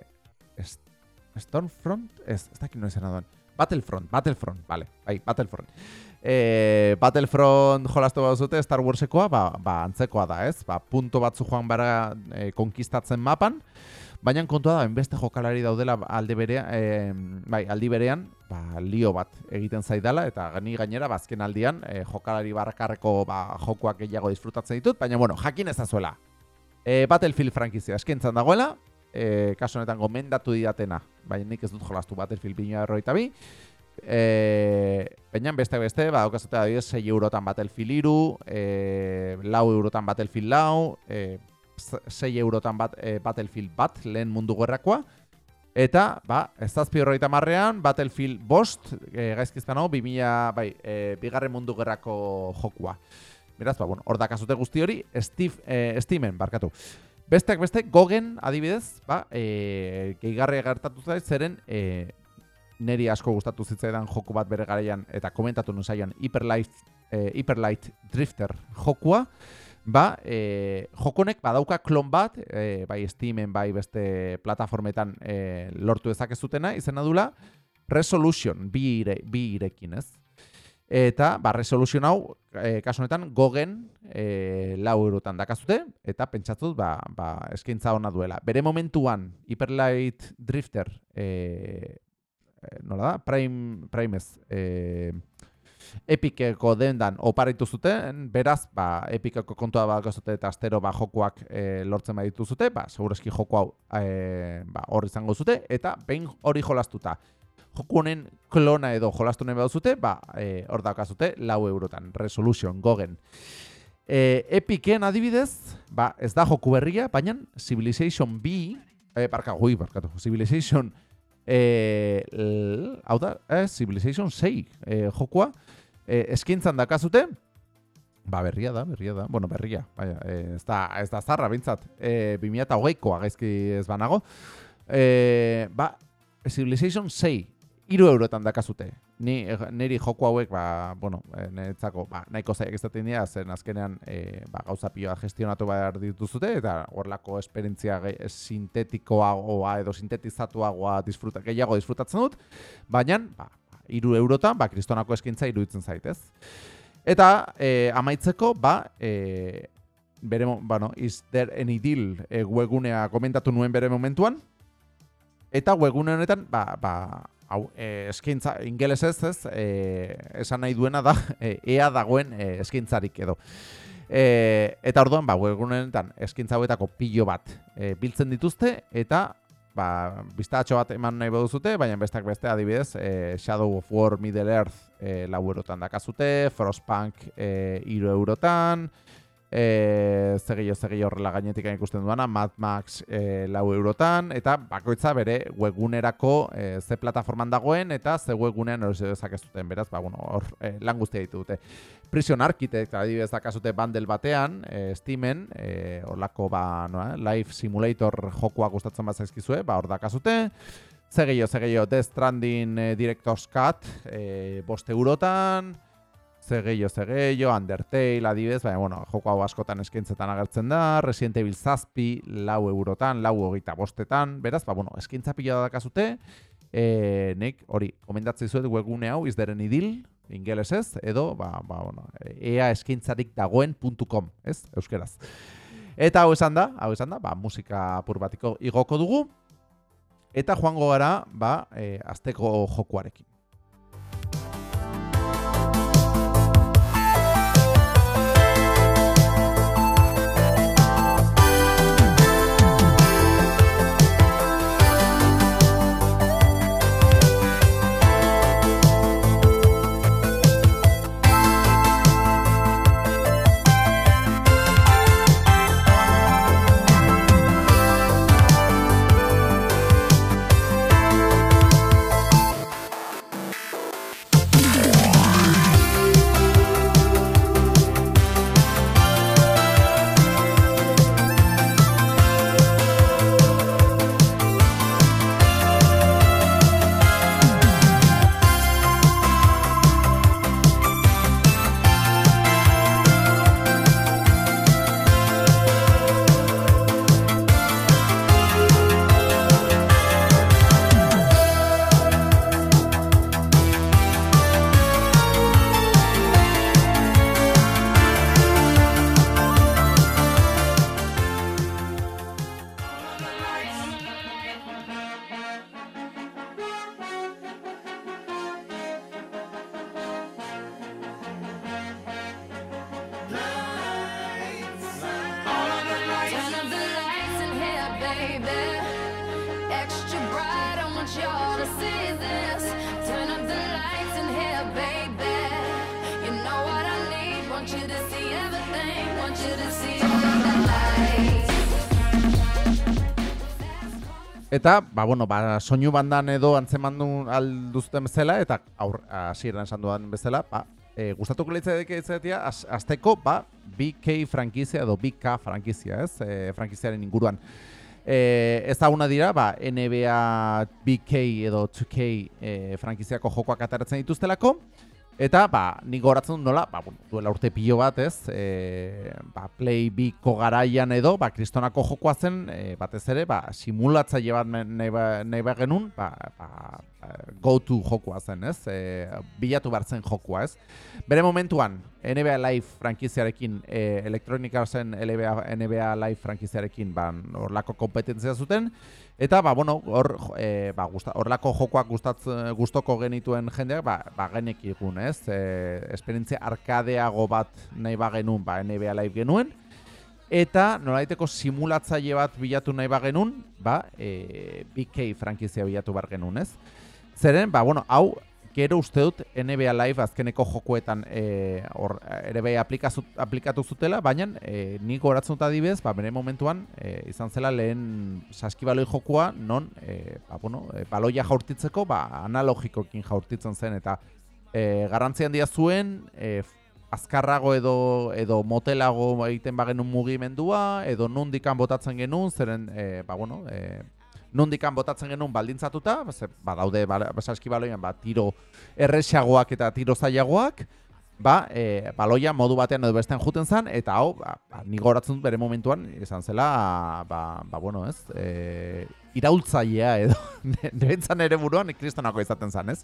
Stormfront, ez, ez dakit noa izena duen, Battlefront, Battlefront, vale, bai, Battlefront. E, Battlefront jolastu bazute Star Warsekoa, ba, ba antzekoa da, ez? Ba, punto batzu joan bara e, konkistatzen mapan, baina kontua da, enbeste jokalari daudela alde berean, e, bai, aldi berean, ba, lio bat egiten zaidala, eta ni gainera, bazken aldian, e, jokalari barrakarreko ba, jokoak gehiago disfrutatzen ditut, baina, bueno, jakin ezazuela. E, Battlefield frankizia eskentzan dagoela, e, kasu honetan gomendatu didatena, baina nik ez dut jolastu Battlefield 2022, E, Baina beste beste, ba, daukazute adibidez 6 eurotan Battlefield iru, e, lau eurotan Battlefield lau, e, 6 eurotan bat, e, Battlefield bat, lehen mundu gerrakoa, eta, ba, ez zazpi horreita marrean, Battlefield bost, e, gaizkiztan hau, 2000, bai, e, bigarren mundu gerrako jokua. Beraz, ba, bueno, hor dakazute guzti hori, Steve, e, Steamen, barkatu. Besteak beste, gogen, adibidez, ba, e, gehigarri gertatu zait, zeren, e, neri asko gustatu zitzaidan joku bat bere garaian eta komentatu nun zaian Hyperlight, eh, Hyperlight Drifter jokua, ba, eh, jokonek badauka klon bat, eh, bai Steamen, bai beste plataformetan eh, lortu dezakezutena, izena dula Resolution, bi, ire, bi irekin, ez? Eta, ba, Resolution hau, eh, kasu honetan, gogen eh, lau eurotan dakazute, eta pentsatzut, ba, ba, eskaintza ona duela. Bere momentuan, Hyperlight Drifter, eh, nola da, Prime, Primez, eh, Epikeko dendan oparitu zuten, beraz, ba, Epikeko kontua bat zute eta astero ba, jokoak e, lortzen baditu zute, ba, segurazki joko hau e, ba, hor izango zute, eta behin hori jolastuta. Joku honen klona edo jolastu nahi baduzute, ba, e, hor daukazute, lau eurotan, Resolution, gogen. E, Epiken adibidez, ba, ez da joku berria, baina Civilization B, e, barka, ui, barkatu, Civilization e, l, hau da, eh, Civilization 6 e, jokua, e, eskintzan dakazute, ba, berria da, berria da, bueno, berria, baina, e, ez da, ez da zarra, bintzat, e, 2008koa gaizki ez banago, e, ba, Civilization 6, iru eurotan dakazute. Ni, eh, niri joko hauek, ba, bueno, eh, niretzako, ba, nahiko zaiak izaten dira, zen azkenean e, ba, gauza pioa gestionatu behar dituzute, eta horlako esperientzia sintetikoagoa edo sintetizatuagoa disfruta, gehiago disfrutatzen dut, baina, ba, iru eurotan, ba, kristonako eskintza iruditzen zaitez. Eta e, amaitzeko, ba, e, bere, bueno, is there any deal e, webgunea komentatu nuen bere momentuan, eta webgune honetan, ba, ba, hau, e, eskaintza, ingelesez ez, e, esan nahi duena da, e, ea dagoen e, eskaintzarik edo. E, eta orduan, ba, webgune honetan eskaintza hauetako pilo bat e, biltzen dituzte, eta ba, biztatxo bat eman nahi baduzute, baina bestak beste adibidez, e, Shadow of War Middle Earth e, lau eurotan dakazute, Frostpunk e, iru eurotan, e, zegillo, zegillo horrela gainetik ikusten duana, Mad Max e, lau eurotan, eta bakoitza bere webgunerako e, ze plataforman dagoen, eta ze webgunean erosi dezakezuten, beraz, ba, bueno, hor e, lan guztia ditu dute. Prison Architect adibidez dakazute bundle batean, e, Steamen, e, horlako ba, no, Life Simulator jokoa gustatzen bat zaizkizue, ba, hor dakazute, Ze gehiago, ze gehiago, Death Stranding eh, Director's Cut, eh, boste eurotan, ze gehiago, ze gehiago, Undertale, adibidez, baina, bueno, joko hau askotan eskaintzetan agertzen da, Resident Evil zazpi, lau eurotan, lau hogeita bostetan, beraz, ba, bueno, eskaintza pila dakazute, eh, nik, hori, komendatzen zuet webgune hau, izderen idil, ingelesez, edo, ba, ba, bueno, ea eskaintzarik dagoen.com, ez, euskeraz. Eta hau esan da, hau esan da, ba, musika apur batiko igoko dugu, Eta joango gara, ba, e, azteko jokuarekin. Eta, ba, bueno, ba, soinu bandan edo antzemandu alduzten bezala, eta aur, hasieran esan dudan bezala, ba, e, gustatuko leitzateke izatea, az, azteko, ba, BK frankizia edo BK frankizia, ez, e, frankiziaren inguruan. E, ez da dira, ba, NBA BK edo 2K e, frankiziako jokoak ataratzen dituztelako, Eta, ba, nik goratzen nola, ba, bueno, duela urte pilo bat, ez, e, ba, Play Biko garaian edo, ba, kristonako jokoa zen, e, batez ere, ba, simulatzaile bat nahi ba, nahi ba genuen, ba, ba, go-to jokoa zen, ez, e, bilatu behar zen jokoa, ez. Bere momentuan, NBA Live frankiziarekin, e, Electronic NBA, NBA Live frankiziarekin, ba, horlako kompetentzia zuten, Eta, ba, bueno, hor, e, ba, gusta, horlako jokoak gustatzen, gustoko genituen jendeak, ba, ba genekigun, ez? E, esperientzia arkadeago bat nahi ba genuen, ba, NBA Live genuen. Eta, nolaiteko simulatzaile bat bilatu nahi ba genuen, ba, e, BK frankizia bilatu bar genuen, ez? Zeren, ba, bueno, hau, gero uste dut NBA Live azkeneko jokoetan e, hor, ere bai aplikatu zutela, baina e, nik horatzen dut adibidez, ba, bere momentuan e, izan zela lehen saskibaloi jokua, non e, ba, bueno, e, baloia jaurtitzeko ba, analogikokin jaurtitzen zen, eta e, garrantzi handia zuen, e, azkarrago edo edo motelago egiten bagenun mugimendua, edo nundikan botatzen genuen, zeren, e, ba, bueno, e, nundikan botatzen genuen baldintzatuta, ze, ba, daude ba, saskibaloian ba, tiro erresagoak eta tiro zailagoak, ba, e, baloia modu batean edo bestean juten zen, eta hau, ba, ba, ni goratzen dut bere momentuan, izan zela, ba, ba bueno, ez, e, iraultzailea edo, niretzan ere buruan, kristonako izaten zen, ez?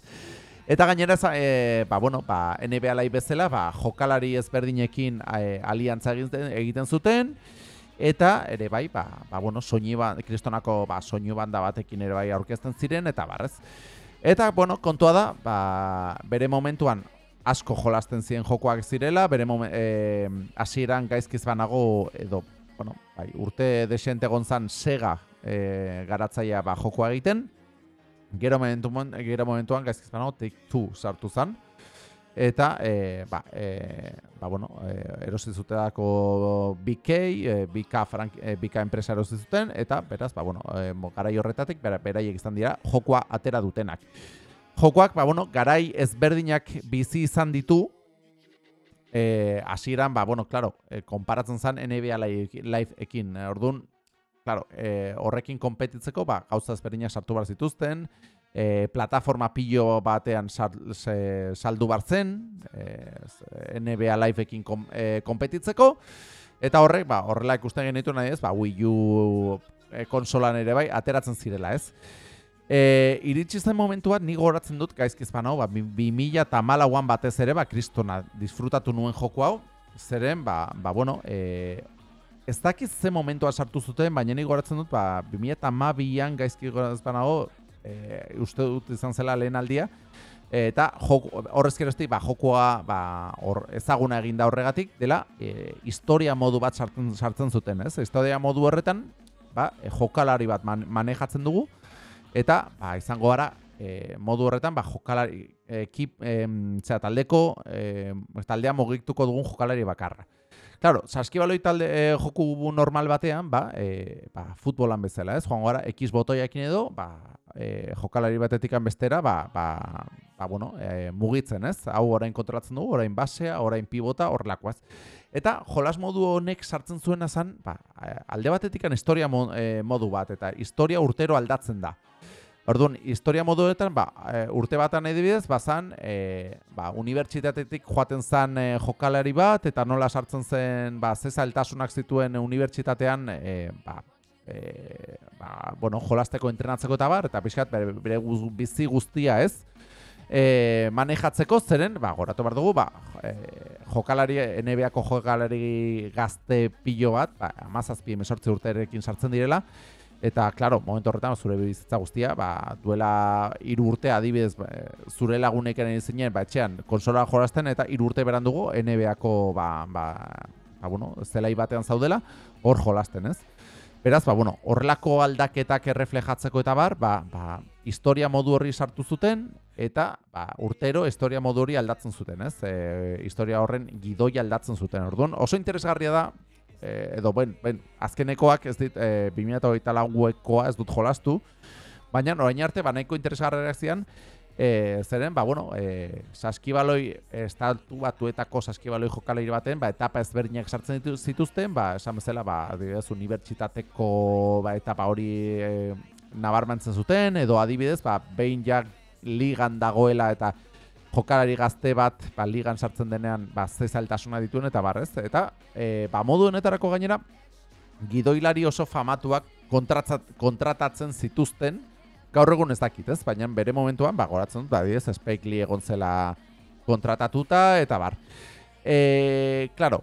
Eta gainera, e, ba, bueno, ba, NBA lai bezala, ba, jokalari ezberdinekin e, aliantza egiten, egiten zuten, eta ere bai, ba, ba bueno, soinu ba, kristonako ba, soinu banda batekin ere bai aurkezten ziren, eta barrez. Eta, bueno, kontua da, ba, bere momentuan asko jolasten ziren jokoak zirela, bere momen, e, hasieran gaizkiz banago, edo, bueno, bai, urte desente gonzan Sega e, garatzaia ba, jokoa egiten, gero momentuan, gero momentuan gaizkiz banago Take Two sartu zen, eta e, ba, e, ba, bueno, e, erosi zutelako BK, e, BK, frank, e, BK enpresa erosi zuten, eta beraz, ba, bueno, e, garai horretatik, bera, beraiek izan dira, jokoa atera dutenak. Jokoak, ba, bueno, garai ezberdinak bizi izan ditu, eh, hasieran, ba, bueno, claro, eh, konparatzen zen NBA Live-. Eh, Orduan, claro, eh, horrekin konpetitzeko, ba, gauza ezberdinak sartu behar zituzten, eh, plataforma pilo batean sal, saldu behar zen, eh, NBA Live-ekin kom, eh, konpetitzeko, eta horrek, ba, horrela ikusten genitu nahi ez, ba, Wii U eh, konsolan ere bai, ateratzen zirela, ez? E, iritsi zen momentuat ni goratzen dut gaizkiz banau, ba, bi- 2000 eta malauan batez ere, ba, kristona disfrutatu nuen joko hau, zeren, ba, ba bueno, e, ez dakiz ze momentua sartu zuten, baina nik goratzen dut, ba, 2012an gaizki goratzen banago, e, uste dut izan zela lehen aldia, eta joko, horrez geroztik, ba, jokoa ba, hor, ezaguna egin da horregatik, dela e, historia modu bat sartzen, sartzen zuten, ez? Historia modu horretan, ba, e, jokalari bat man, manejatzen dugu, eta ba, izango gara e, modu horretan ba, jokalari ekip, em, zera, taldeko e, taldea mogituko dugun jokalari bakarra. Claro, saskibaloi talde e, joku normal batean, ba, e, ba, futbolan bezala, ez? Joango gara, X botoiakin edo, ba, e, jokalari batetikan bestera, ba, ba, ba, bueno, e, mugitzen, ez? Hau orain kontrolatzen dugu, orain basea, orain pibota, horrelakoaz. Eta jolas modu honek sartzen zuena zen, ba, alde batetikan historia mo, e, modu bat, eta historia urtero aldatzen da. Orduan, historia moduetan, ba, e, urte batan edibidez, bazan, e, ba, unibertsitatetik joaten zen e, jokalari bat, eta nola sartzen zen, ba, ze zailtasunak zituen unibertsitatean, e, ba, e, ba, bueno, jolasteko entrenatzeko eta bar, eta pixkat bere, bere guz- bizi guztia ez, e, manejatzeko zeren, ba, goratu behar dugu, ba, e, jokalari, NBA-ko jokalari gazte pilo bat, ba, amazazpi emesortzi urterekin sartzen direla, Eta, klaro, momentu horretan zure bizitza guztia, ba, duela hiru urte adibidez ba, e, zure lagunekin zinen, ba, etxean, konsola jolasten eta hiru urte berandugo NBA-ko, ba, ba, ba, bueno, zelai batean zaudela, hor jolasten, ez? Beraz, ba, bueno, horrelako aldaketak erreflejatzeko eta bar, ba, ba, historia modu horri sartu zuten, eta ba, urtero historia modu hori aldatzen zuten, ez? E, historia horren gidoi aldatzen zuten. Orduan, oso interesgarria da, e, edo, ben, ben, azkenekoak ez dit, e, 2008 lauekoa ez dut jolastu, baina orain arte, ba, nahiko interesgarriak zian, e, zeren, ba, bueno, e, saskibaloi, estatu batuetako saskibaloi jokalari baten, ba, etapa ezberdinak sartzen ditu- zituzten, ba, esan bezala, ba, adibidez, unibertsitateko ba, etapa hori e, nabarmentzen zuten, edo adibidez, ba, behin ja ligan dagoela eta jokalari gazte bat ba, ligan sartzen denean ba, ze zailtasuna dituen eta barrez. Eta e, ba, modu honetarako gainera, gidoilari oso famatuak kontratatzen zituzten, gaur egun ez dakit, ez? Baina bere momentuan, ba, goratzen dut, adibidez, Spike Lee egon zela kontratatuta, eta bar. E, claro,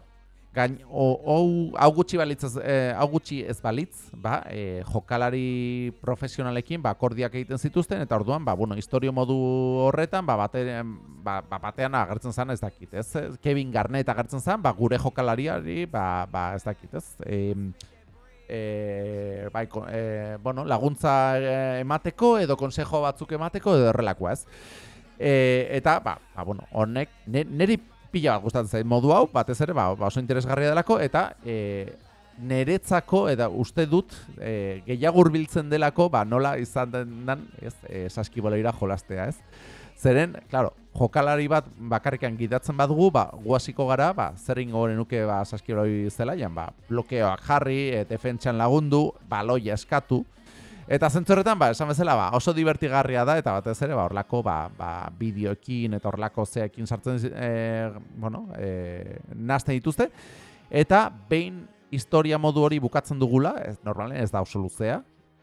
gain, hau, gutxi balitz, eh, hau gutxi ez balitz, ba, e, jokalari profesionalekin ba, akordiak egiten zituzten, eta orduan, ba, bueno, historio modu horretan, ba, batean, ba, ba, batean agertzen zen ez dakit, ez? Kevin Garnett agertzen zen, ba, gure jokalariari, ba, ba, ez dakit, ez? E, e, ko- e, bueno, laguntza emateko edo konsejo batzuk emateko edo horrelakoa, ez? E, eta, ba, ba, bueno, honek, ne- neri pila bat gustatzen zait modu hau, batez ere, ba, ba oso interesgarria delako, eta e, neretzako, eta uste dut, e, gehiago hurbiltzen delako, ba, nola izan den, ez, e, saskiboloira jolastea, ez? Zeren, claro, jokalari bat bakarrikan gidatzen badugu, ba, guaziko gara, ba, zer ingo nuke ba, saskiboloi zelaian, ba, blokeoak jarri, e, defentsan lagundu, baloia eskatu, Eta zentzu horretan, ba, esan bezala, ba, oso divertigarria da, eta batez ere, ba, horlako, ba, ba, bideoekin eta horlako zeekin sartzen, e, bueno, e, nazten dituzte. Eta behin historia modu hori bukatzen dugula, ez, normalen ez da oso luzea,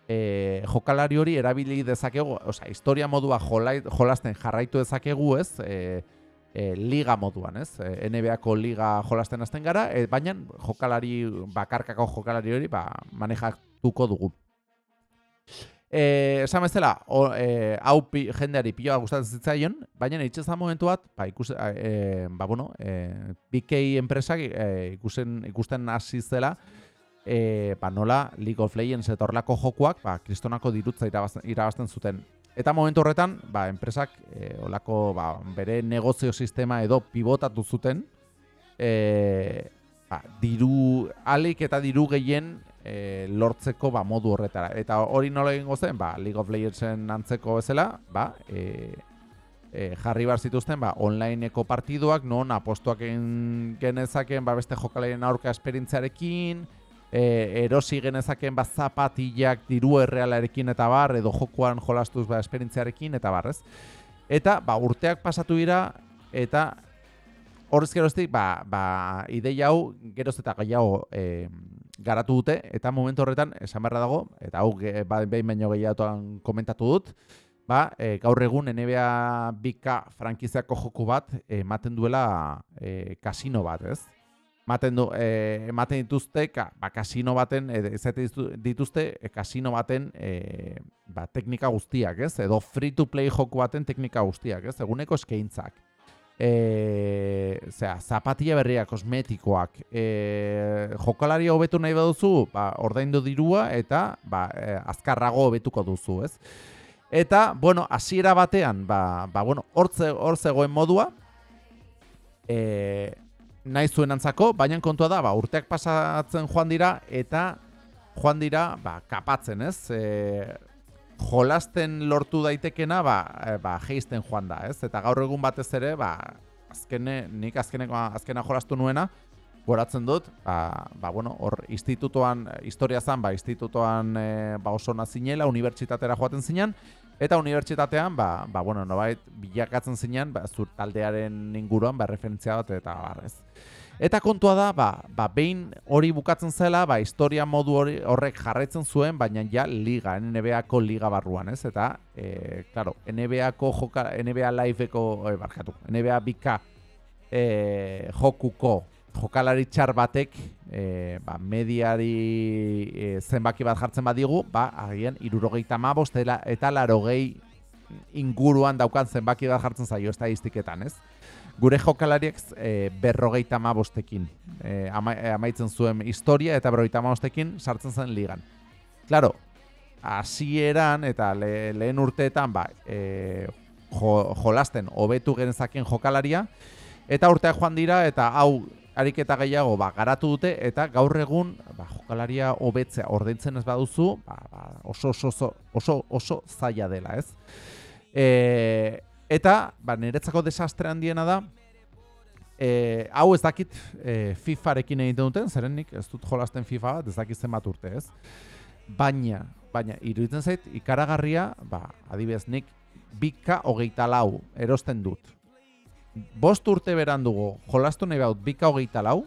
e, jokalari hori erabili dezakegu, osea, historia modua jolai, jolasten jarraitu dezakegu, ez, e, e, liga moduan, ez? E, NBA-ko liga jolasten hasten gara, e, baina jokalari, bakarkako jokalari hori, ba, manejatuko dugu. Eh, esan bezala, o, eh, hau pi, jendeari piloa gustatzen zitzaion, baina itxezan momentu bat, ba, ikus, eh, ba, bueno, eh, BK enpresak eh, ikusen, ikusten hasi zela, eh, ba, nola League of Legends eta horrelako jokuak, ba, kristonako dirutza irabazten, irabazten zuten. Eta momentu horretan, ba, enpresak eh, olako, ba, bere negozio sistema edo pivotatu zuten, eh, ba, diru, alik eta diru gehien e, lortzeko ba, modu horretara. Eta hori nola egingo zen, ba, League of Legendsen antzeko bezala, ba, e, e, jarri behar zituzten ba, onlineko partiduak, non apostuak genezaken ba, beste jokaleen aurka esperintzarekin, e, erosi genezaken ba, zapatillak diru errealarekin eta bar, edo jokuan jolastuz ba, esperintzarekin eta bar, ez? Eta ba, urteak pasatu dira, eta horrez geroztik, ba, ba, ideia hau geroz eta gehiago e, garatu dute, eta momentu horretan, esan beharra dago, eta hau ba, behin baino gehiagoan komentatu dut, ba, e, gaur egun NBA BK frankiziako joku bat ematen duela e, kasino bat, ez? ematen du e, ematen dituzte ka, ba, kasino baten e, dituzte e, kasino baten e, ba, teknika guztiak, ez? Edo free to play joku baten teknika guztiak, ez? Eguneko eskaintzak. E, zera, zapatilla berriak, kosmetikoak, e, jokalari hobetu nahi baduzu, ba, ordaindu dirua eta ba, e, azkarrago hobetuko duzu, ez? Eta, bueno, hasiera batean, ba, ba bueno, hor ze- hor zegoen modua, e, nahi zuen antzako, baina kontua da, ba, urteak pasatzen joan dira, eta joan dira, ba, kapatzen, ez? E, jolasten lortu daitekena, ba, e, ba, geisten joan da, ez? Eta gaur egun batez ere, ba, azkene, nik azkeneko, azkena jolastu nuena, goratzen dut, ba, ba bueno, hor institutoan, historia zan, ba, institutoan e, ba, oso nazinela, unibertsitatera joaten zinen, eta unibertsitatean, ba, ba bueno, nobait bilakatzen zinen, ba, zur taldearen inguruan, ba, referentzia bat eta bar, ez. Eta kontua da, ba, ba, behin hori bukatzen zela, ba, historia modu hori horrek jarraitzen zuen, baina ja liga, NBA-ko liga barruan, ez? Eta, e, claro, NBA-ko joka, NBA Live-eko, barkatu, NBA bika e, jokuko jokalari txar batek e, ba, mediari e, zenbaki bat jartzen badigu, ba, agian irurogeita mabost eta larogei inguruan daukan zenbaki bat jartzen zaio estadistiketan, ez? Gure jokalariek e, berrogeita mabostekin e, ama, e, amaitzen zuen historia eta berrogeita mabostekin sartzen zen ligan. Claro, hasieran eta le, lehen urteetan ba, e, jo, jolasten hobetu genezakeen jokalaria, eta urteak joan dira eta hau ariketa gehiago ba, garatu dute eta gaur egun ba, jokalaria hobetzea ordaintzen ez baduzu ba, ba, oso, oso, oso, oso, oso zaila dela, ez? E, eta ba, niretzako desastre handiena da e, hau ez dakit e, FIFA-rekin egiten duten, zeren nik ez dut jolasten FIFA bat, ez dakit zenbat urte, ez? Baina, baina, iruditzen zait, ikaragarria, ba, adibidez, nik bika hogeita lau erosten dut. Bost urte berandugo jolastu nahi baut bika hogeita lau,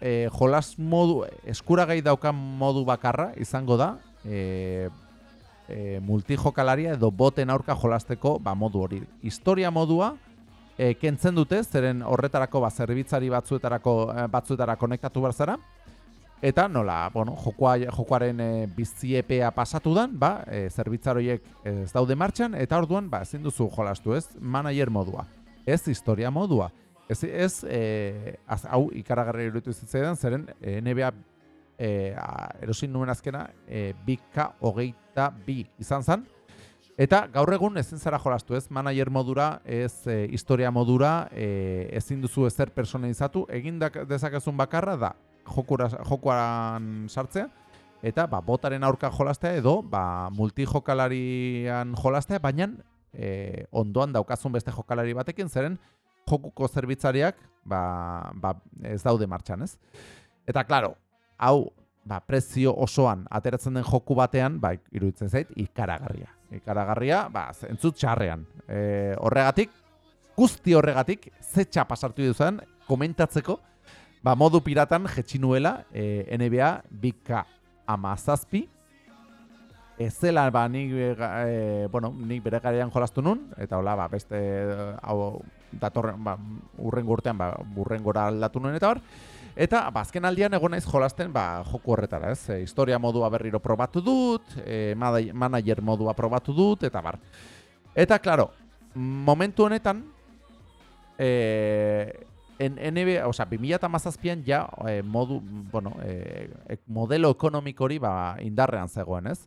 e, jolas modu, eskuragai daukan modu bakarra izango da, e, e, multijokalaria edo boten aurka jolasteko ba, modu hori. Historia modua, e, kentzen dute, zeren horretarako ba, zerbitzari batzuetarako, eh, batzuetara konektatu behar zara, Eta nola, bueno, jokoa, jokoaren e, biziepea pasatu dan, ba, e, zerbitzaroiek ez daude martxan, eta orduan, ba, ezin duzu jolastu, ez, manager modua, ez historia modua. Ez, ez e, az, hau ikaragarri iruditu zitzaidan, zeren e, NBA e, a, erosin nuen azkena, e, bika hogeita bi izan zen, Eta gaur egun ezin zara jolastu, ez? Manager modura, ez e, historia modura, e, ezin duzu ezer personalizatu, egin dezakezun bakarra da jokura, jokuan sartzea, eta ba, botaren aurka jolastea edo ba, multijokalarian jolastea, baina e, ondoan daukazun beste jokalari batekin, zeren jokuko zerbitzariak ba, ba, ez daude martxan, ez? Eta klaro, hau ba, prezio osoan ateratzen den joku batean, ba, iruditzen zait, ikaragarria. Ikaragarria, ba, entzut txarrean. E, horregatik, guzti horregatik, ze txapa sartu duzan, komentatzeko, ba, modu piratan jetxi nuela e, NBA bika amazazpi, ez zela, ba, nik, e, bueno, nik bere garean jolastu nun, eta hola, ba, beste, eh, hau, datorren, ba, urrengo urtean, ba, urrengora aldatu nuen eta hor, Eta ba, azken aldian egon naiz jolasten ba, joku horretara, ez? E, historia modua berriro probatu dut, e, manager modua probatu dut, eta bar. Eta, claro, momentu honetan, e, en, NBA, osea, 2017an ja e, modu, bueno, e, e, modelo ekonomiko hori ba, indarrean zegoen, ez?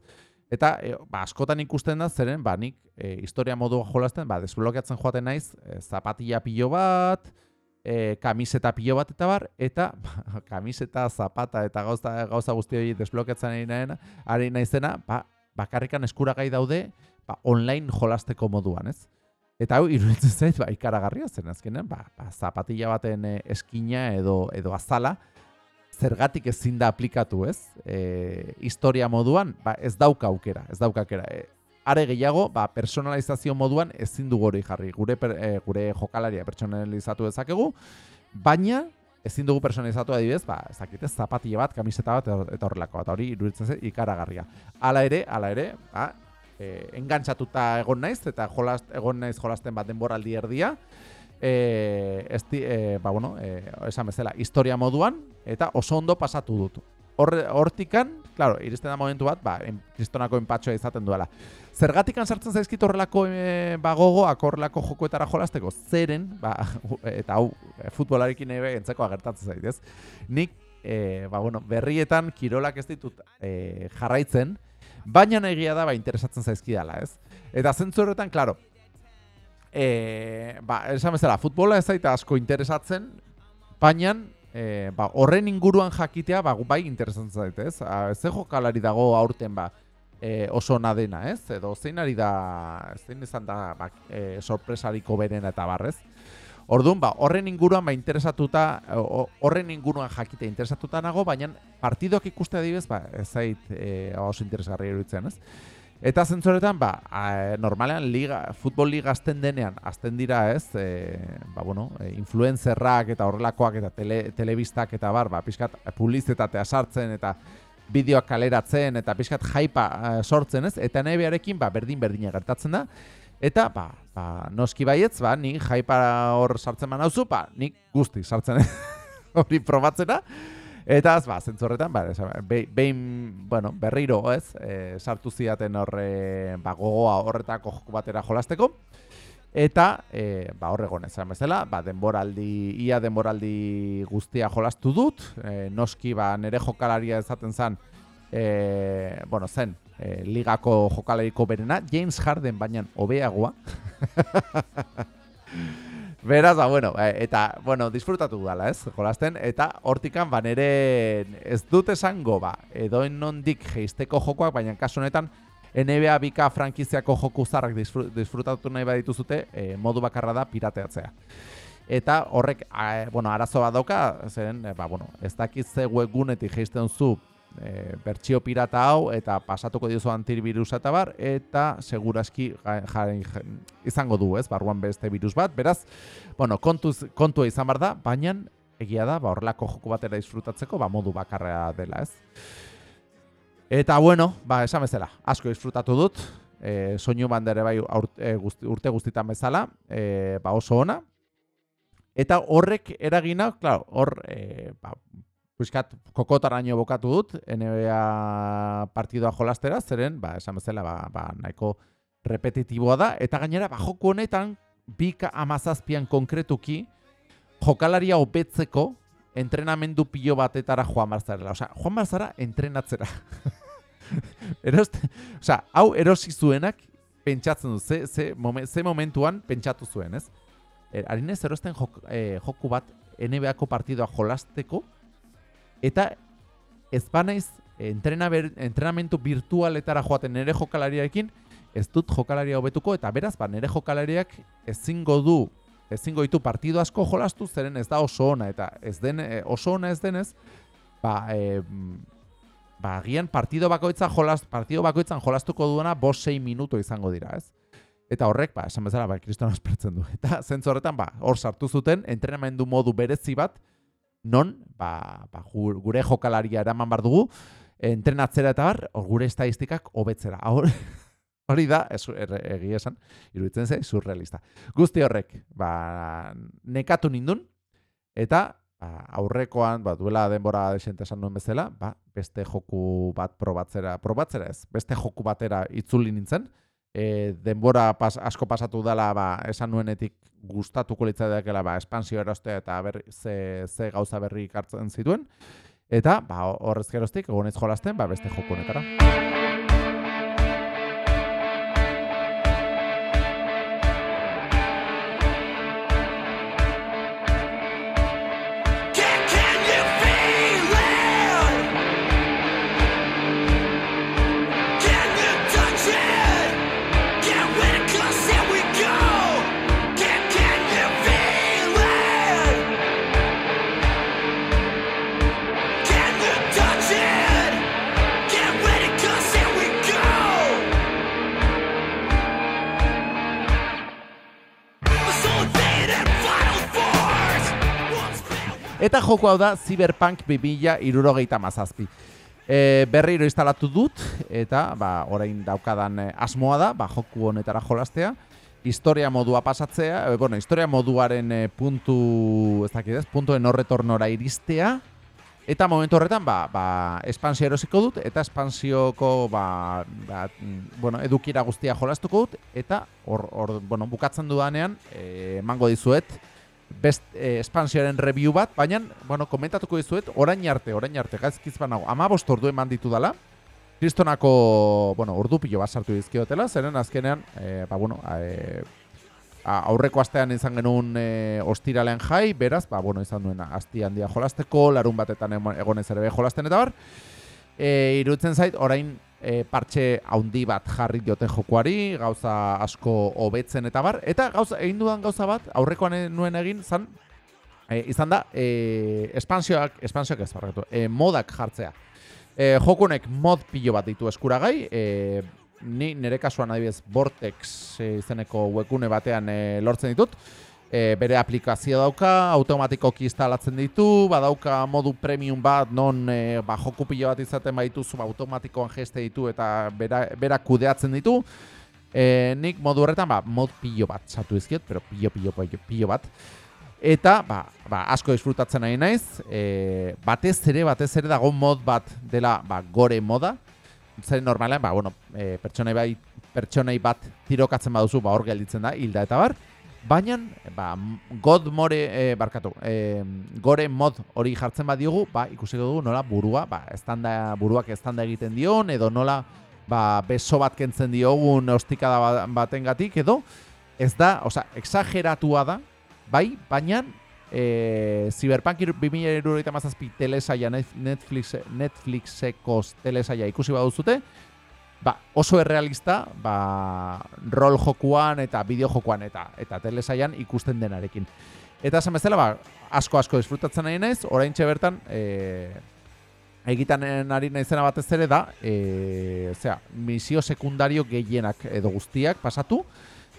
Eta e, ba, askotan ikusten da zeren, ba, nik e, historia modua jolasten, ba, desblokeatzen joaten naiz, e, zapatilla pilo bat, e, kamiseta pilo bat eta bar, eta ba, kamiseta, zapata eta gauza, gauza guzti hori desblokeatzen ari naena, ari naizena, ba, bakarrikan eskuragai daude, ba, online jolasteko moduan, ez? Eta hau iruditzen zait, ba, ikaragarria zen azkenean, ba, ba, zapatilla baten e, eskina edo, edo azala, zergatik ezin da aplikatu, ez? E, historia moduan, ba, ez dauka aukera, ez dauka aukera. E, are gehiago, ba, personalizazio moduan ezin dugu hori jarri. Gure, per, e, gure jokalaria personalizatu dezakegu, baina ezin dugu personalizatu adibidez, ba, ez dakit, ez, zapatilla bat, kamiseta bat eta- eta horrelako bat, hori iruditzen zait ikaragarria. Hala ere, hala ere, ba, e, engantzatuta egon naiz eta jolast, egon naiz jolasten bat denboraldi erdia, e, esti, e, ba, bueno, e, esan bezala, historia moduan, eta oso ondo pasatu dut. Horre, hortikan, claro, iristen da momentu bat, ba, en, kristonako enpatxoa izaten duela. Zergatikan sartzen zaizkit horrelako e, ba, gogoak horrelako jokoetara jolasteko, zeren, ba, eta hau, e, futbolarekin ebe entzeko agertatzen zait, ez? Nik, e, ba, bueno, berrietan kirolak ez ditut e, jarraitzen, baina egia da, ba, interesatzen zaizkidala, ez? Eta zentzu horretan, claro, e, ba, esan bezala, futbola ez zaita asko interesatzen, baina e, ba, horren inguruan jakitea ba, bai interesatzen zait, ez? Ze jokalari dago aurten ba, e, oso ona dena, ez? Edo zein ari da, zein izan da ba, e, sorpresariko berena eta barrez. Orduan, ba, horren inguruan ba, interesatuta, horren inguruan jakite interesatuta nago, baina partidoak ikuste adibez, ba, ez zait e, oso interesgarri iruditzen, ez? Eta zentzoretan, ba, a, normalean liga, futbol liga azten denean, azten dira ez, e, ba, bueno, e, influencerrak eta horrelakoak eta tele, telebistak eta bar, ba, pixkat publizitatea sartzen eta bideoak kaleratzen eta pixkat jaipa eh, sortzen ez, eta nebearekin ba, berdin-berdina gertatzen da, eta ba, ba, noski baietz, ba, ni jaipa hor sartzen manauzu, ba, nik guzti sartzen hori probatzena, Eta az, ba, zentzorretan, ba, be- behin, bueno, berriro, ez, e, sartu ziaten horre, ba, gogoa horretako batera jolasteko, eta, e, ba, horregon esan bezala, ba, denboraldi, ia denboraldi guztia jolastu dut, e, noski, ba, nere jokalaria ezaten zen, e, bueno, zen, e, ligako jokalariko berena, James Harden baina hobeagoa, Beraz, ba, bueno, eh, eta, bueno, disfrutatu dudala, ez, jolasten, eta hortikan, ba, nere ez dut esango, ba, edoen nondik geisteko jokoak, baina kasu honetan, NBA bika frankiziako joku zarrak disfru, disfrutatu nahi badituzute, eh, modu bakarra da pirateatzea. Eta horrek, a, bueno, arazo bat dauka, zeren, eh, ba, bueno, ez dakit ze webgunetik geisten zu e, bertsio pirata hau eta pasatuko diozu antivirusa eta bar eta seguraski izango du, ez? Barruan beste virus bat. Beraz, bueno, kontuz, kontua izan bar da, baina egia da, ba horrelako joku batera disfrutatzeko, ba modu bakarra dela, ez? Eta bueno, ba esan bezala, asko disfrutatu dut. E, soinu bandere bai e, urte guztitan bezala, e, ba oso ona. Eta horrek eragina, claro, hor e, ba, Piskat, kokotaraino bokatu dut, NBA partidua jolastera, zeren, ba, esan bezala, ba, ba, nahiko repetitiboa da, eta gainera, ba, joku honetan, bika amazazpian konkretuki, jokalaria hobetzeko, entrenamendu pilo batetara joan barzarela. Osea, joan barzara entrenatzera. Eroste, osea, hau erosi zuenak pentsatzen du, ze, ze, momen, ze momentuan pentsatu zuen, ez? Er, Harinez erosten jok, eh, joku bat NBA-ko partidua jolasteko, eta ez banaiz entrena ber, entrenamentu virtualetara joaten nere jokalariarekin, ez dut jokalaria hobetuko, eta beraz, ba, nere jokalariak ezingo du, ezingo ditu partidu asko jolastu, zeren ez da oso ona, eta ez den, eh, oso ona ez denez, ba, e, ba, agian partido bakoitza jolast, partido bakoitzan jolastuko duena bos 6 minuto izango dira, ez? Eta horrek, ba, esan bezala, ba, kriston aspertzen du. Eta zentzu horretan, ba, hor sartu zuten, entrenamendu modu berezi bat, non, ba, ba, gu- gure jokalaria eraman bar dugu, entrenatzera eta bar, hor gure estadistikak hobetzera. Hor, hori da, ez, er, egia esan, iruditzen zei, surrealista. Guzti horrek, ba, nekatu nindun, eta ba, aurrekoan, ba, duela denbora desente esan nuen bezala, ba, beste joku bat probatzera, probatzera ez, beste joku batera itzuli nintzen, e, denbora pas, asko pasatu dela ba, esan nuenetik gustatuko litzaidakela ba, espansio erostea eta berri, ze, ze gauza berri hartzen zituen. Eta ba, horrez geroztik, egonez jolasten, ba, beste joku Eta joko hau da Cyberpunk 2077 mazazpi. E, berriro instalatu dut, eta ba, orain daukadan eh, asmoa da, ba, joku honetara jolastea. historia modua pasatzea, e, bueno, historia moduaren e, puntu, ez dakit ez, puntuen horretornora iristea, eta momentu horretan, ba, ba, espansio erosiko dut, eta espansioko, ba, ba, bueno, edukira guztia jolastuko dut, eta hor, hor bueno, bukatzen dudanean, e, emango dizuet, best eh, espansioaren review bat, baina, bueno, komentatuko dizuet, orain arte, orain arte, gaizkiz banago, ama bost ordu eman ditudala, kristonako, bueno, ordu pilo bat sartu dizkiotela, zeren azkenean, e, ba, bueno, e, a- aurreko astean izan genuen e, ostiralean jai, beraz, ba, bueno, izan duen asti handia jolasteko, larun batetan egonez ere jolasten eta bar, e, iruditzen zait, orain e, partxe haundi bat jarri diote jokuari, gauza asko hobetzen eta bar, eta gauza, egin dudan gauza bat, aurrekoan nuen egin, zan, e, izan da, e, espansioak, espansioak ez barkatu, e, modak jartzea. E, jokunek mod pilo bat ditu eskuragai, e, ni nire kasuan adibidez Vortex e, izeneko webgune batean e, lortzen ditut, e, bere aplikazio dauka, automatikoki instalatzen ditu, badauka modu premium bat, non e, ba, joku pilo bat izaten badituzu, ba, automatikoan geste ditu eta bera, bera kudeatzen ditu. E, nik modu horretan, ba, mod pilo bat sartu dizkiot, pero pilo, pilo, pilo, pilo bat. Eta, ba, ba, asko disfrutatzen nahi naiz, e, batez ere, batez ere dago mod bat dela, ba, gore moda, zer normalean, ba, bueno, e, pertsonai, bai, pertsonai bat tirokatzen baduzu, ba, hor gelditzen da, hilda eta bar, baina, ba, god more, e, barkatu, e, gore mod hori jartzen badiogu, ba, ikusiko dugu nola burua, ba, estanda, buruak estanda egiten dion, edo nola, ba, beso bat kentzen diogun ostikada ba- batengatik, edo, ez da, osea, exageratua da, bai, baina e, Cyberpunk 2077 telesaia Net- Netflix, Netflixeko telesaia ikusi baduzute, ba, oso errealista, ba, rol jokuan eta bideo jokuan eta eta telesaian ikusten denarekin. Eta esan bezala, ba, asko asko disfrutatzen nahi naiz, oraintxe bertan, e, egiten ari naizena batez ere da, e, zera, misio sekundario gehienak edo guztiak pasatu,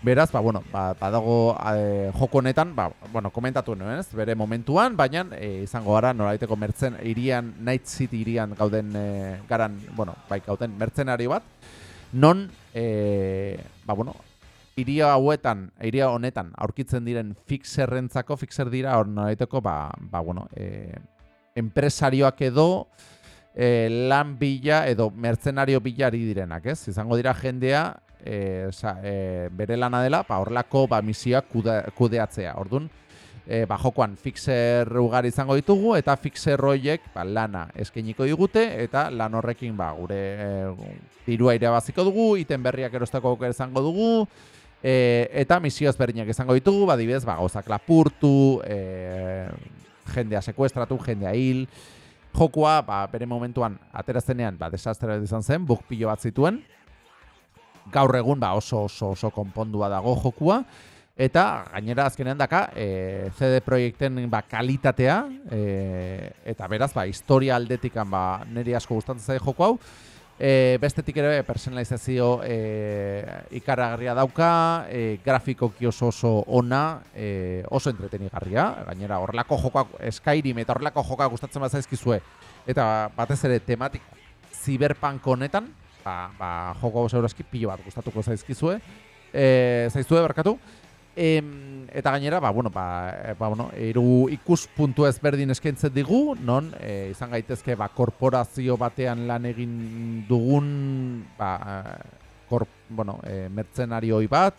Beraz, ba, bueno, ba, badago e, joko honetan, ba, bueno, komentatu nuen, ez, bere momentuan, baina e, izango gara noraiteko mertzen irian, Night City irian gauden e, garan, bueno, bai, gauden mertzenari bat, non, e, ba, bueno, iria hauetan, iria honetan aurkitzen diren fixerrentzako, fixer dira hor noraiteko, ba, ba, bueno, e, enpresarioak edo, e, lan bila edo mertzenario bila ari direnak, ez? Izango dira jendea e, sa, e, bere lana dela, ba, horrelako ba, misioak kude, kudeatzea. Orduan, e, ba, jokoan fixer ugari izango ditugu eta fixer horiek ba, lana eskainiko digute eta lan horrekin ba, gure e, dirua irabaziko dugu, iten berriak erosteko aukera izango dugu, e, eta misio ezberdinak izango ditugu, ba, adibidez, ba, gauzak lapurtu, e, jendea sekuestratu, jendea hil, jokua, ba, bere momentuan aterazenean, ba, desastre izan zen, bug pilo bat zituen, gaur egun ba, oso oso oso konpondua dago jokua, eta gainera azkenean daka e, CD Projekten ba, kalitatea, e, eta beraz, ba, historia aldetikan ba, niri asko gustatzen zaio joko hau, E, bestetik ere personalizazio e, ikaragarria dauka, e, grafikoki oso oso ona, e, oso entretenigarria, gainera horrelako jokoak Skyrim eta horrelako jokoak gustatzen bazaizkizue, eta batez ere tematik cyberpunk honetan, ba, ba, joko segurazki pilo bat gustatuko zaizkizue, e, zaizue barkatu, Em, eta gainera, ba, bueno, ba, e, ba, bueno, hiru ikuspuntu ezberdin eskaintzen digu, non e, izan gaitezke ba, korporazio batean lan egin dugun ba, kor, bueno, e, mertzenarioi bat,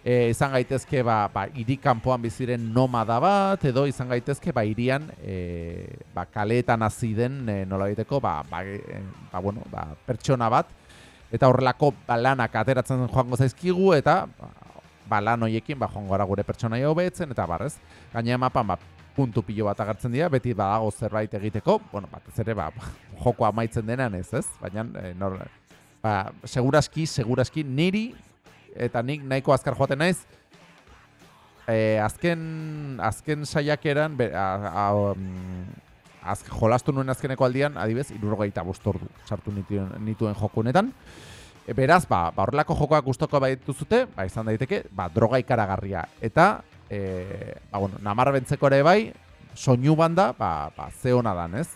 e, izan gaitezke ba, ba, hiri kanpoan biziren nomada bat, edo izan gaitezke ba, irian e, ba, kaleetan hasi den e, nola ba, ba, e, ba, bueno, ba, pertsona bat, eta horrelako ba, lanak ateratzen joango zaizkigu, eta ba, ba, lan hoiekin ba, joango gara gure pertsonaia hobetzen, eta barrez, gaina mapan ba, puntu pilo bat agertzen dira, beti badago zerbait egiteko, bueno, batez ere, ba, joko amaitzen denean ez, ez? Baina, e, nor, ba, seguraski, seguraski, niri, eta nik nahiko azkar joaten naiz, e, azken, azken saiakeran, um, az, jolastu nuen azkeneko aldian, adibez, irurgeita bostordu sartu nituen, nituen joku honetan, E, beraz, ba, ba horrelako jokoak gustoko baituzute, ba, izan daiteke, ba, droga ikaragarria. Eta, e, ba, bueno, namar bentzeko ere bai, soinu banda, ba, ba, ze hona dan, ez?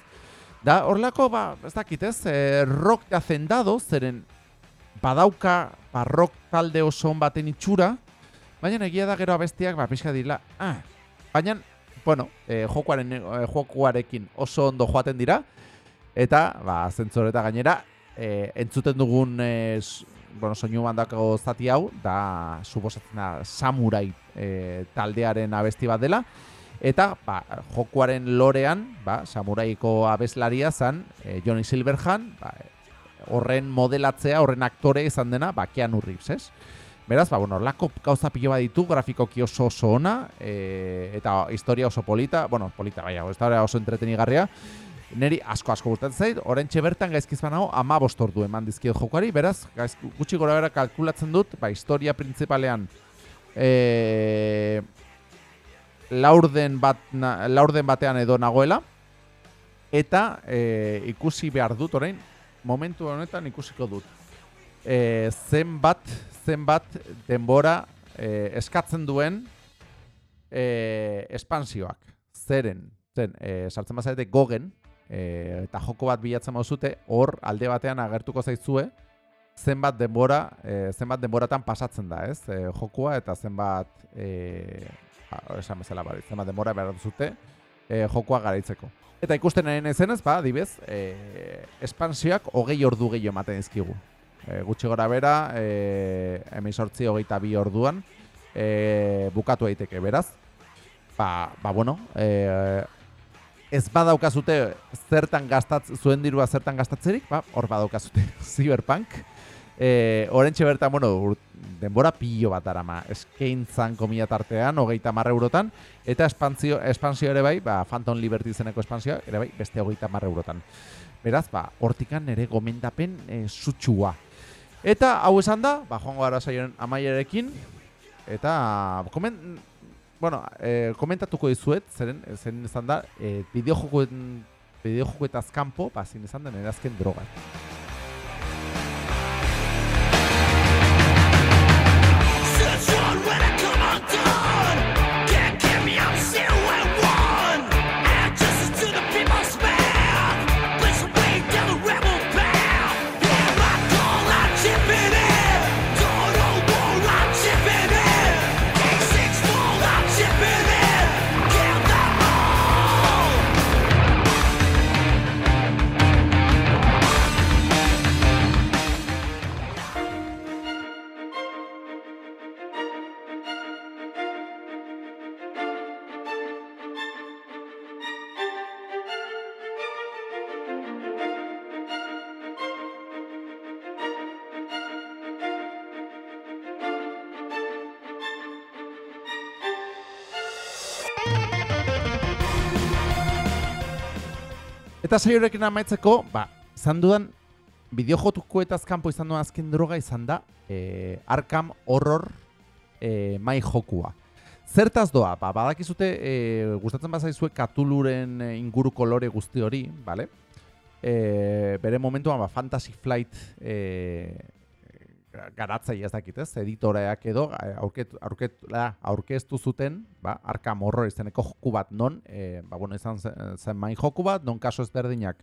Da, horrelako, ba, ez dakit, ez, e, rock hacendado, zeren badauka, ba, rock talde oso baten itxura, Baina egia da gero abestiak, ba, pixka dila, ah, baina, bueno, e, jokuaren, e, jokuarekin oso ondo joaten dira, eta, ba, zentzoreta gainera, e, entzuten dugun, e, bueno, soinu bandako zati hau, da, suposatzen da, samurai e, taldearen abesti bat dela, eta, ba, jokuaren lorean, ba, samuraiko abeslaria zan, e, Johnny Silverhand, ba, horren modelatzea, horren aktore izan dena, ba, Keanu Reeves, ez? Beraz, ba, bueno, lako gauza pilo bat ditu, grafikoki oso oso ona, e, eta historia oso polita, bueno, polita, baina, historia oso entretenigarria, neri asko asko gustatzen zait, orentxe bertan gaizkiz banago ama ordu eman dizkiot jokoari, beraz, gaiz, gutxi gora bera kalkulatzen dut, ba, historia printzipalean, e, laurden, bat, na, laurden batean edo nagoela, eta e, ikusi behar dut orain, momentu honetan ikusiko dut. E, zenbat, zenbat denbora e, eskatzen duen e, espansioak. Zeren, zen, e, sartzen bazarete gogen, e, eta joko bat bilatzen mauzute, hor alde batean agertuko zaizue, zenbat denbora, e, zenbat denboratan pasatzen da, ez? E, jokua eta zenbat, e, ba, esan bezala bari, zenbat denbora behar duzute e, jokua garaitzeko. Eta ikusten ari zenez, ba, adibez, e, espansioak hogei ordu gehiago ematen dizkigu. E, gutxi gora bera, e, emisortzi hogeita bi orduan, e, bukatu daiteke beraz. Ba, ba bueno, e, ez badaukazute zertan gastatz, zuen dirua zertan gastatzerik, ba, hor badaukazute Cyberpunk. E, Orentxe bertan, bueno, ur- denbora pilo bat arama, eskaintzan komila tartean, hogeita marra eurotan, eta espansio, espansio ere bai, ba, Phantom Liberty zeneko espansio ere bai, beste hogeita marra eurotan. Beraz, ba, hortikan nere gomendapen e, sutsua. Eta hau esan da, ba, joango gara saioen amaiarekin, eta komen, bueno, e, komentatuko dizuet, zeren, zeren izan da, e, bideojokoen bideojokoetaz kanpo, ba, zin izan den erazken droga. Eta saiorekin amaitzeko, ba, izan dudan, bideojotukoetaz kanpo izan dudan azken droga izan da, e, Arkham Horror e, mai jokua. Zertaz doa, ba, badakizute, e, gustatzen bazaizue Katuluren e, inguruko lore guzti hori, bale? E, bere momentuan, ba, Fantasy Flight e, garatzaile ez dakit, ez? Editoreak edo eh, aurket, da, aurkeztu zuten, ba, Arkham Horror izeneko joku bat non, e, ba, bueno, izan zen, zen main joku bat, non kaso ezberdinak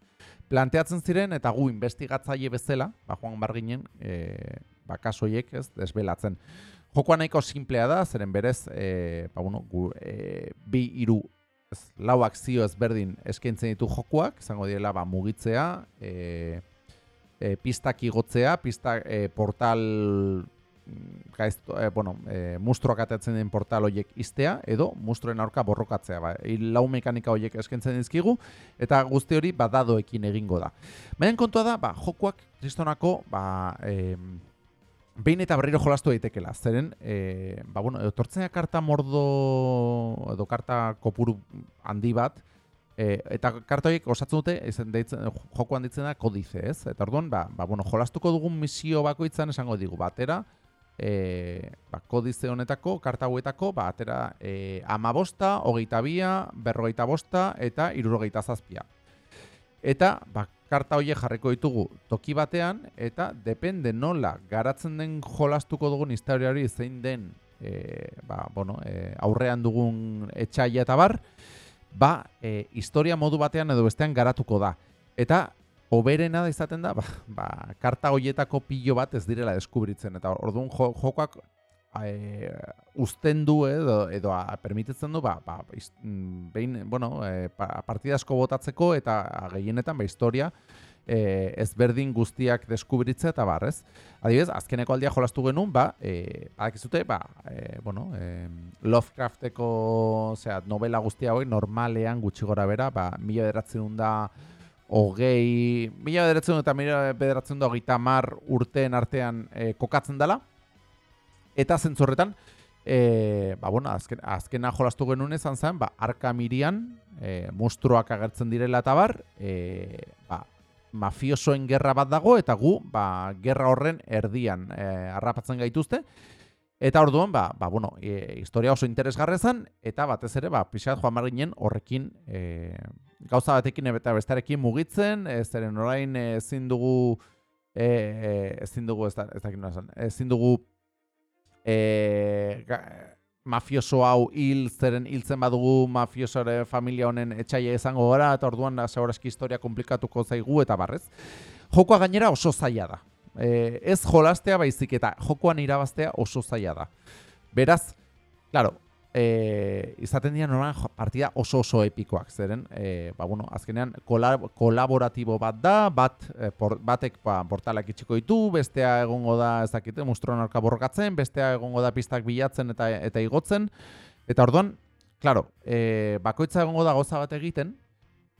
planteatzen ziren eta gu investigatzaile bezala, ba, joan barginen, e, ba, kaso horiek, ez, desbelatzen. Jokoa nahiko simplea da, zeren berez, e, ba, bueno, gu, e, bi hiru ez, lau akzio ezberdin eskaintzen ditu jokuak, izango direla ba, mugitzea, e, e, pistak igotzea, pista e, portal mm, gaizto, e, bueno, e, mustroak atatzen den portal horiek iztea, edo mustroen aurka borrokatzea. Ba, hil lau mekanika horiek eskaintzen dizkigu, eta guzti hori badadoekin egingo da. Baina kontua da, ba, jokuak kristonako, ba, em, behin eta berriro jolastu daitekela. Zeren, e, ba, bueno, etortzen karta mordo, edo karta kopuru handi bat, e, eta karta horiek osatzen dute, izen deitzen, jokoan ditzen da kodize, ez? Eta orduan, ba, ba, bueno, jolastuko dugun misio bakoitzan esango digu, batera, e, ba, kodize honetako, karta hauetako, ba, atera e, amabosta, hogeita bia, berrogeita bosta, eta irurogeita zazpia. Eta, ba, karta horiek jarriko ditugu toki batean, eta depende nola garatzen den jolastuko dugun historia hori zein den e, ba, bueno, e, aurrean dugun etxaila eta bar, ba, e, historia modu batean edo bestean garatuko da. Eta, oberena da izaten da, ba, ba, karta hoietako pilo bat ez direla deskubritzen. Eta orduan jo, jokoak e, uzten du edo, edo a, permititzen du, ba, ba, iz- mm, behin, bueno, e, pa- partida asko botatzeko eta gehienetan ba, historia e, ezberdin guztiak deskubritzea eta bar, ez? Adibidez, azkeneko aldia jolastu genuen, ba, e, badakizute, ba, e, bueno, e, Lovecrafteko, osea, novela guzti hauek normalean gutxi gora bera, ba, mila bederatzen da hogei, mila bederatzen eta mila bederatzen da hogeita mar urteen artean e, kokatzen dela, eta zentzorretan, e, ba, bueno, azken, azkena jolastu genuen izan zen, ba, arka mirian, e, monstruoak agertzen direla eta bar, e, ba, mafiosoen gerra bat dago, eta gu, ba, gerra horren erdian e, harrapatzen gaituzte, Eta orduan, ba, ba, bueno, e, historia oso interesgarria zen, eta batez ere, ba, pixat joan behar ginen horrekin e, gauza batekin eta bestarekin mugitzen, ez zeren orain e, ezin dugu, e, e, ezin dugu, ez, da, ez dakit ezin dugu e, ga, mafioso hau hil, zeren hiltzen badugu mafiosore familia honen etxaia izango gara, eta orduan segurazki historia komplikatuko zaigu eta barrez. Jokoa gainera oso zaila da. E, ez jolastea baizik eta jokoan irabaztea oso zaila da. Beraz, claro, e, izaten dira noran partida oso oso epikoak, zeren, e, ba, bueno, azkenean kolab kolaboratibo bat da, bat, e, por, batek ba, portalak itxiko ditu, bestea egongo da, ez dakite, mustroan arka borrokatzen, bestea egongo da pistak bilatzen eta eta igotzen, eta orduan, claro, e, bakoitza egongo da gauza bat egiten,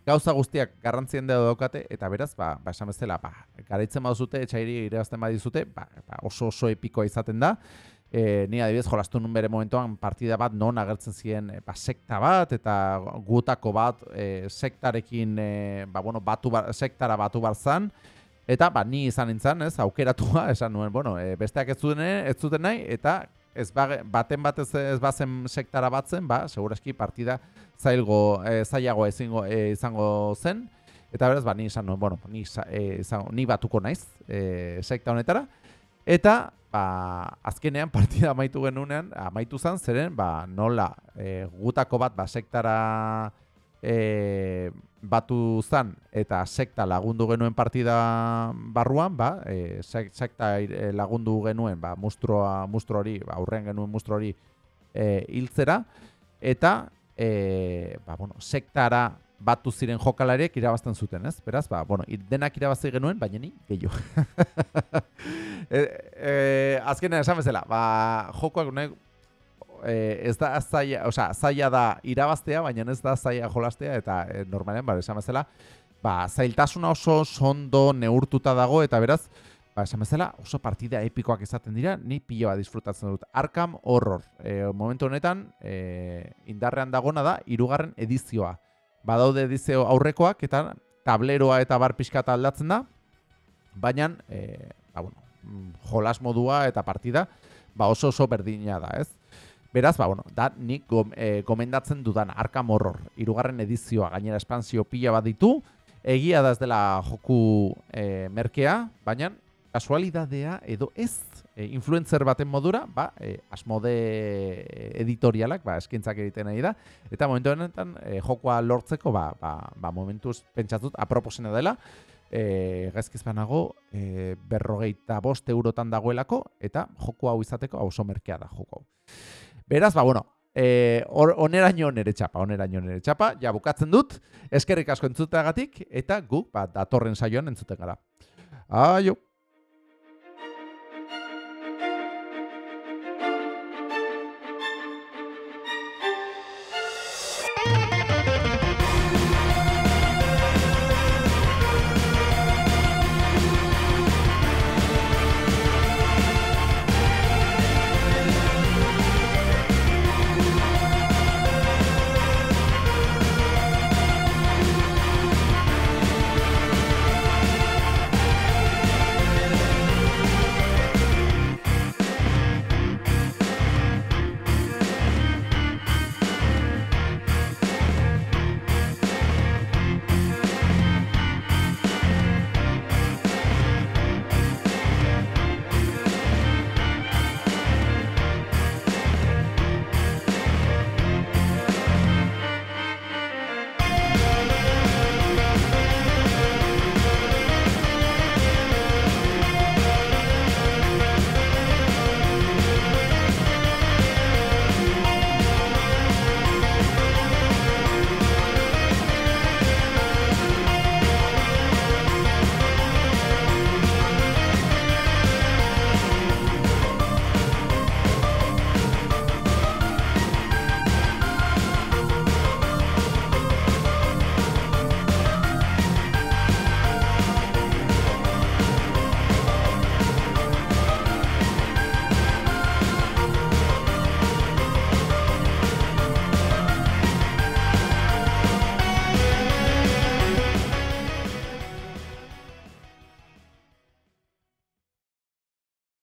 gauza guztiak garrantzien da daukate, eta beraz, ba, ba esan bezala, ba, garaitzen baduzute, etxairi irabazten badizute, ba, ba, oso oso epikoa izaten da, e, ni adibidez jolastu nun bere momentuan partida bat non agertzen ziren e, ba, sekta bat eta gutako bat e, sektarekin e, ba, bueno, batu bar, sektara batu bar zan eta ba, ni izan nintzen, ez, aukeratua, esan nuen, bueno, e, besteak ez zuten, ez zuten nahi, eta ez ba, baten batez ez bazen sektara batzen, ba, segurazki partida zailgo, e, zailago ezingo, e, izango zen, eta beraz, ba, ni izan nuen, bueno, ni, za- izango, ni batuko naiz e, sekta honetara, eta ba, azkenean partida amaitu genunean, amaitu zen, zeren, ba, nola e, gutako bat ba, sektara e, batu zan eta sekta lagundu genuen partida barruan, ba, e, sek- sekta e, lagundu genuen, ba, mustroa, mustro hori, ba, aurrean genuen mustro hori e, hiltzera, eta e, ba, bueno, sektara batu ziren jokalariek irabazten zuten, ez? Beraz, ba, bueno, denak irabazi genuen, baina ni gehiago. e, e, azkenean esan bezala, ba, jokoak nahi, e, ez da zaila, osea, zaila da irabaztea, baina ez da zaila jolastea, eta e, normalean, ba, esan bezala, ba, zailtasuna oso ondo neurtuta dago, eta beraz, ba, esan bezala, oso partida epikoak izaten dira, ni pilo bat disfrutatzen dut. Arkham Horror, e, momentu honetan, e, indarrean dagona da, irugarren edizioa. Badaude edizio aurrekoak, eta tableroa eta bar pixka eta aldatzen da, baina, e, ba, bueno, mm, jolas modua eta partida, ba, oso oso berdina da, ez? Beraz, ba, bueno, da nik gom, e, gomendatzen dudan Arkham Horror, irugarren edizioa, gainera espansio pila bat ditu, egia da ez dela joku e, merkea, baina kasualidadea edo ez e, influencer baten modura, ba, e, asmode editorialak, ba, eskintzak egiten nahi da, eta momentu honetan e, jokoa lortzeko, ba, ba, ba momentuz pentsatzut aproposena dela, e, gaizkiz banago e, berrogeita bost eurotan dagoelako, eta joku hau izateko hau oso merkea da joko hau. Beraz, ba, bueno, eh, hor- oneraino nere txapa, oneraino nere txapa, ja bukatzen dut, eskerrik asko entzuteagatik, eta gu, ba, datorren saioan entzuten gara. Aio!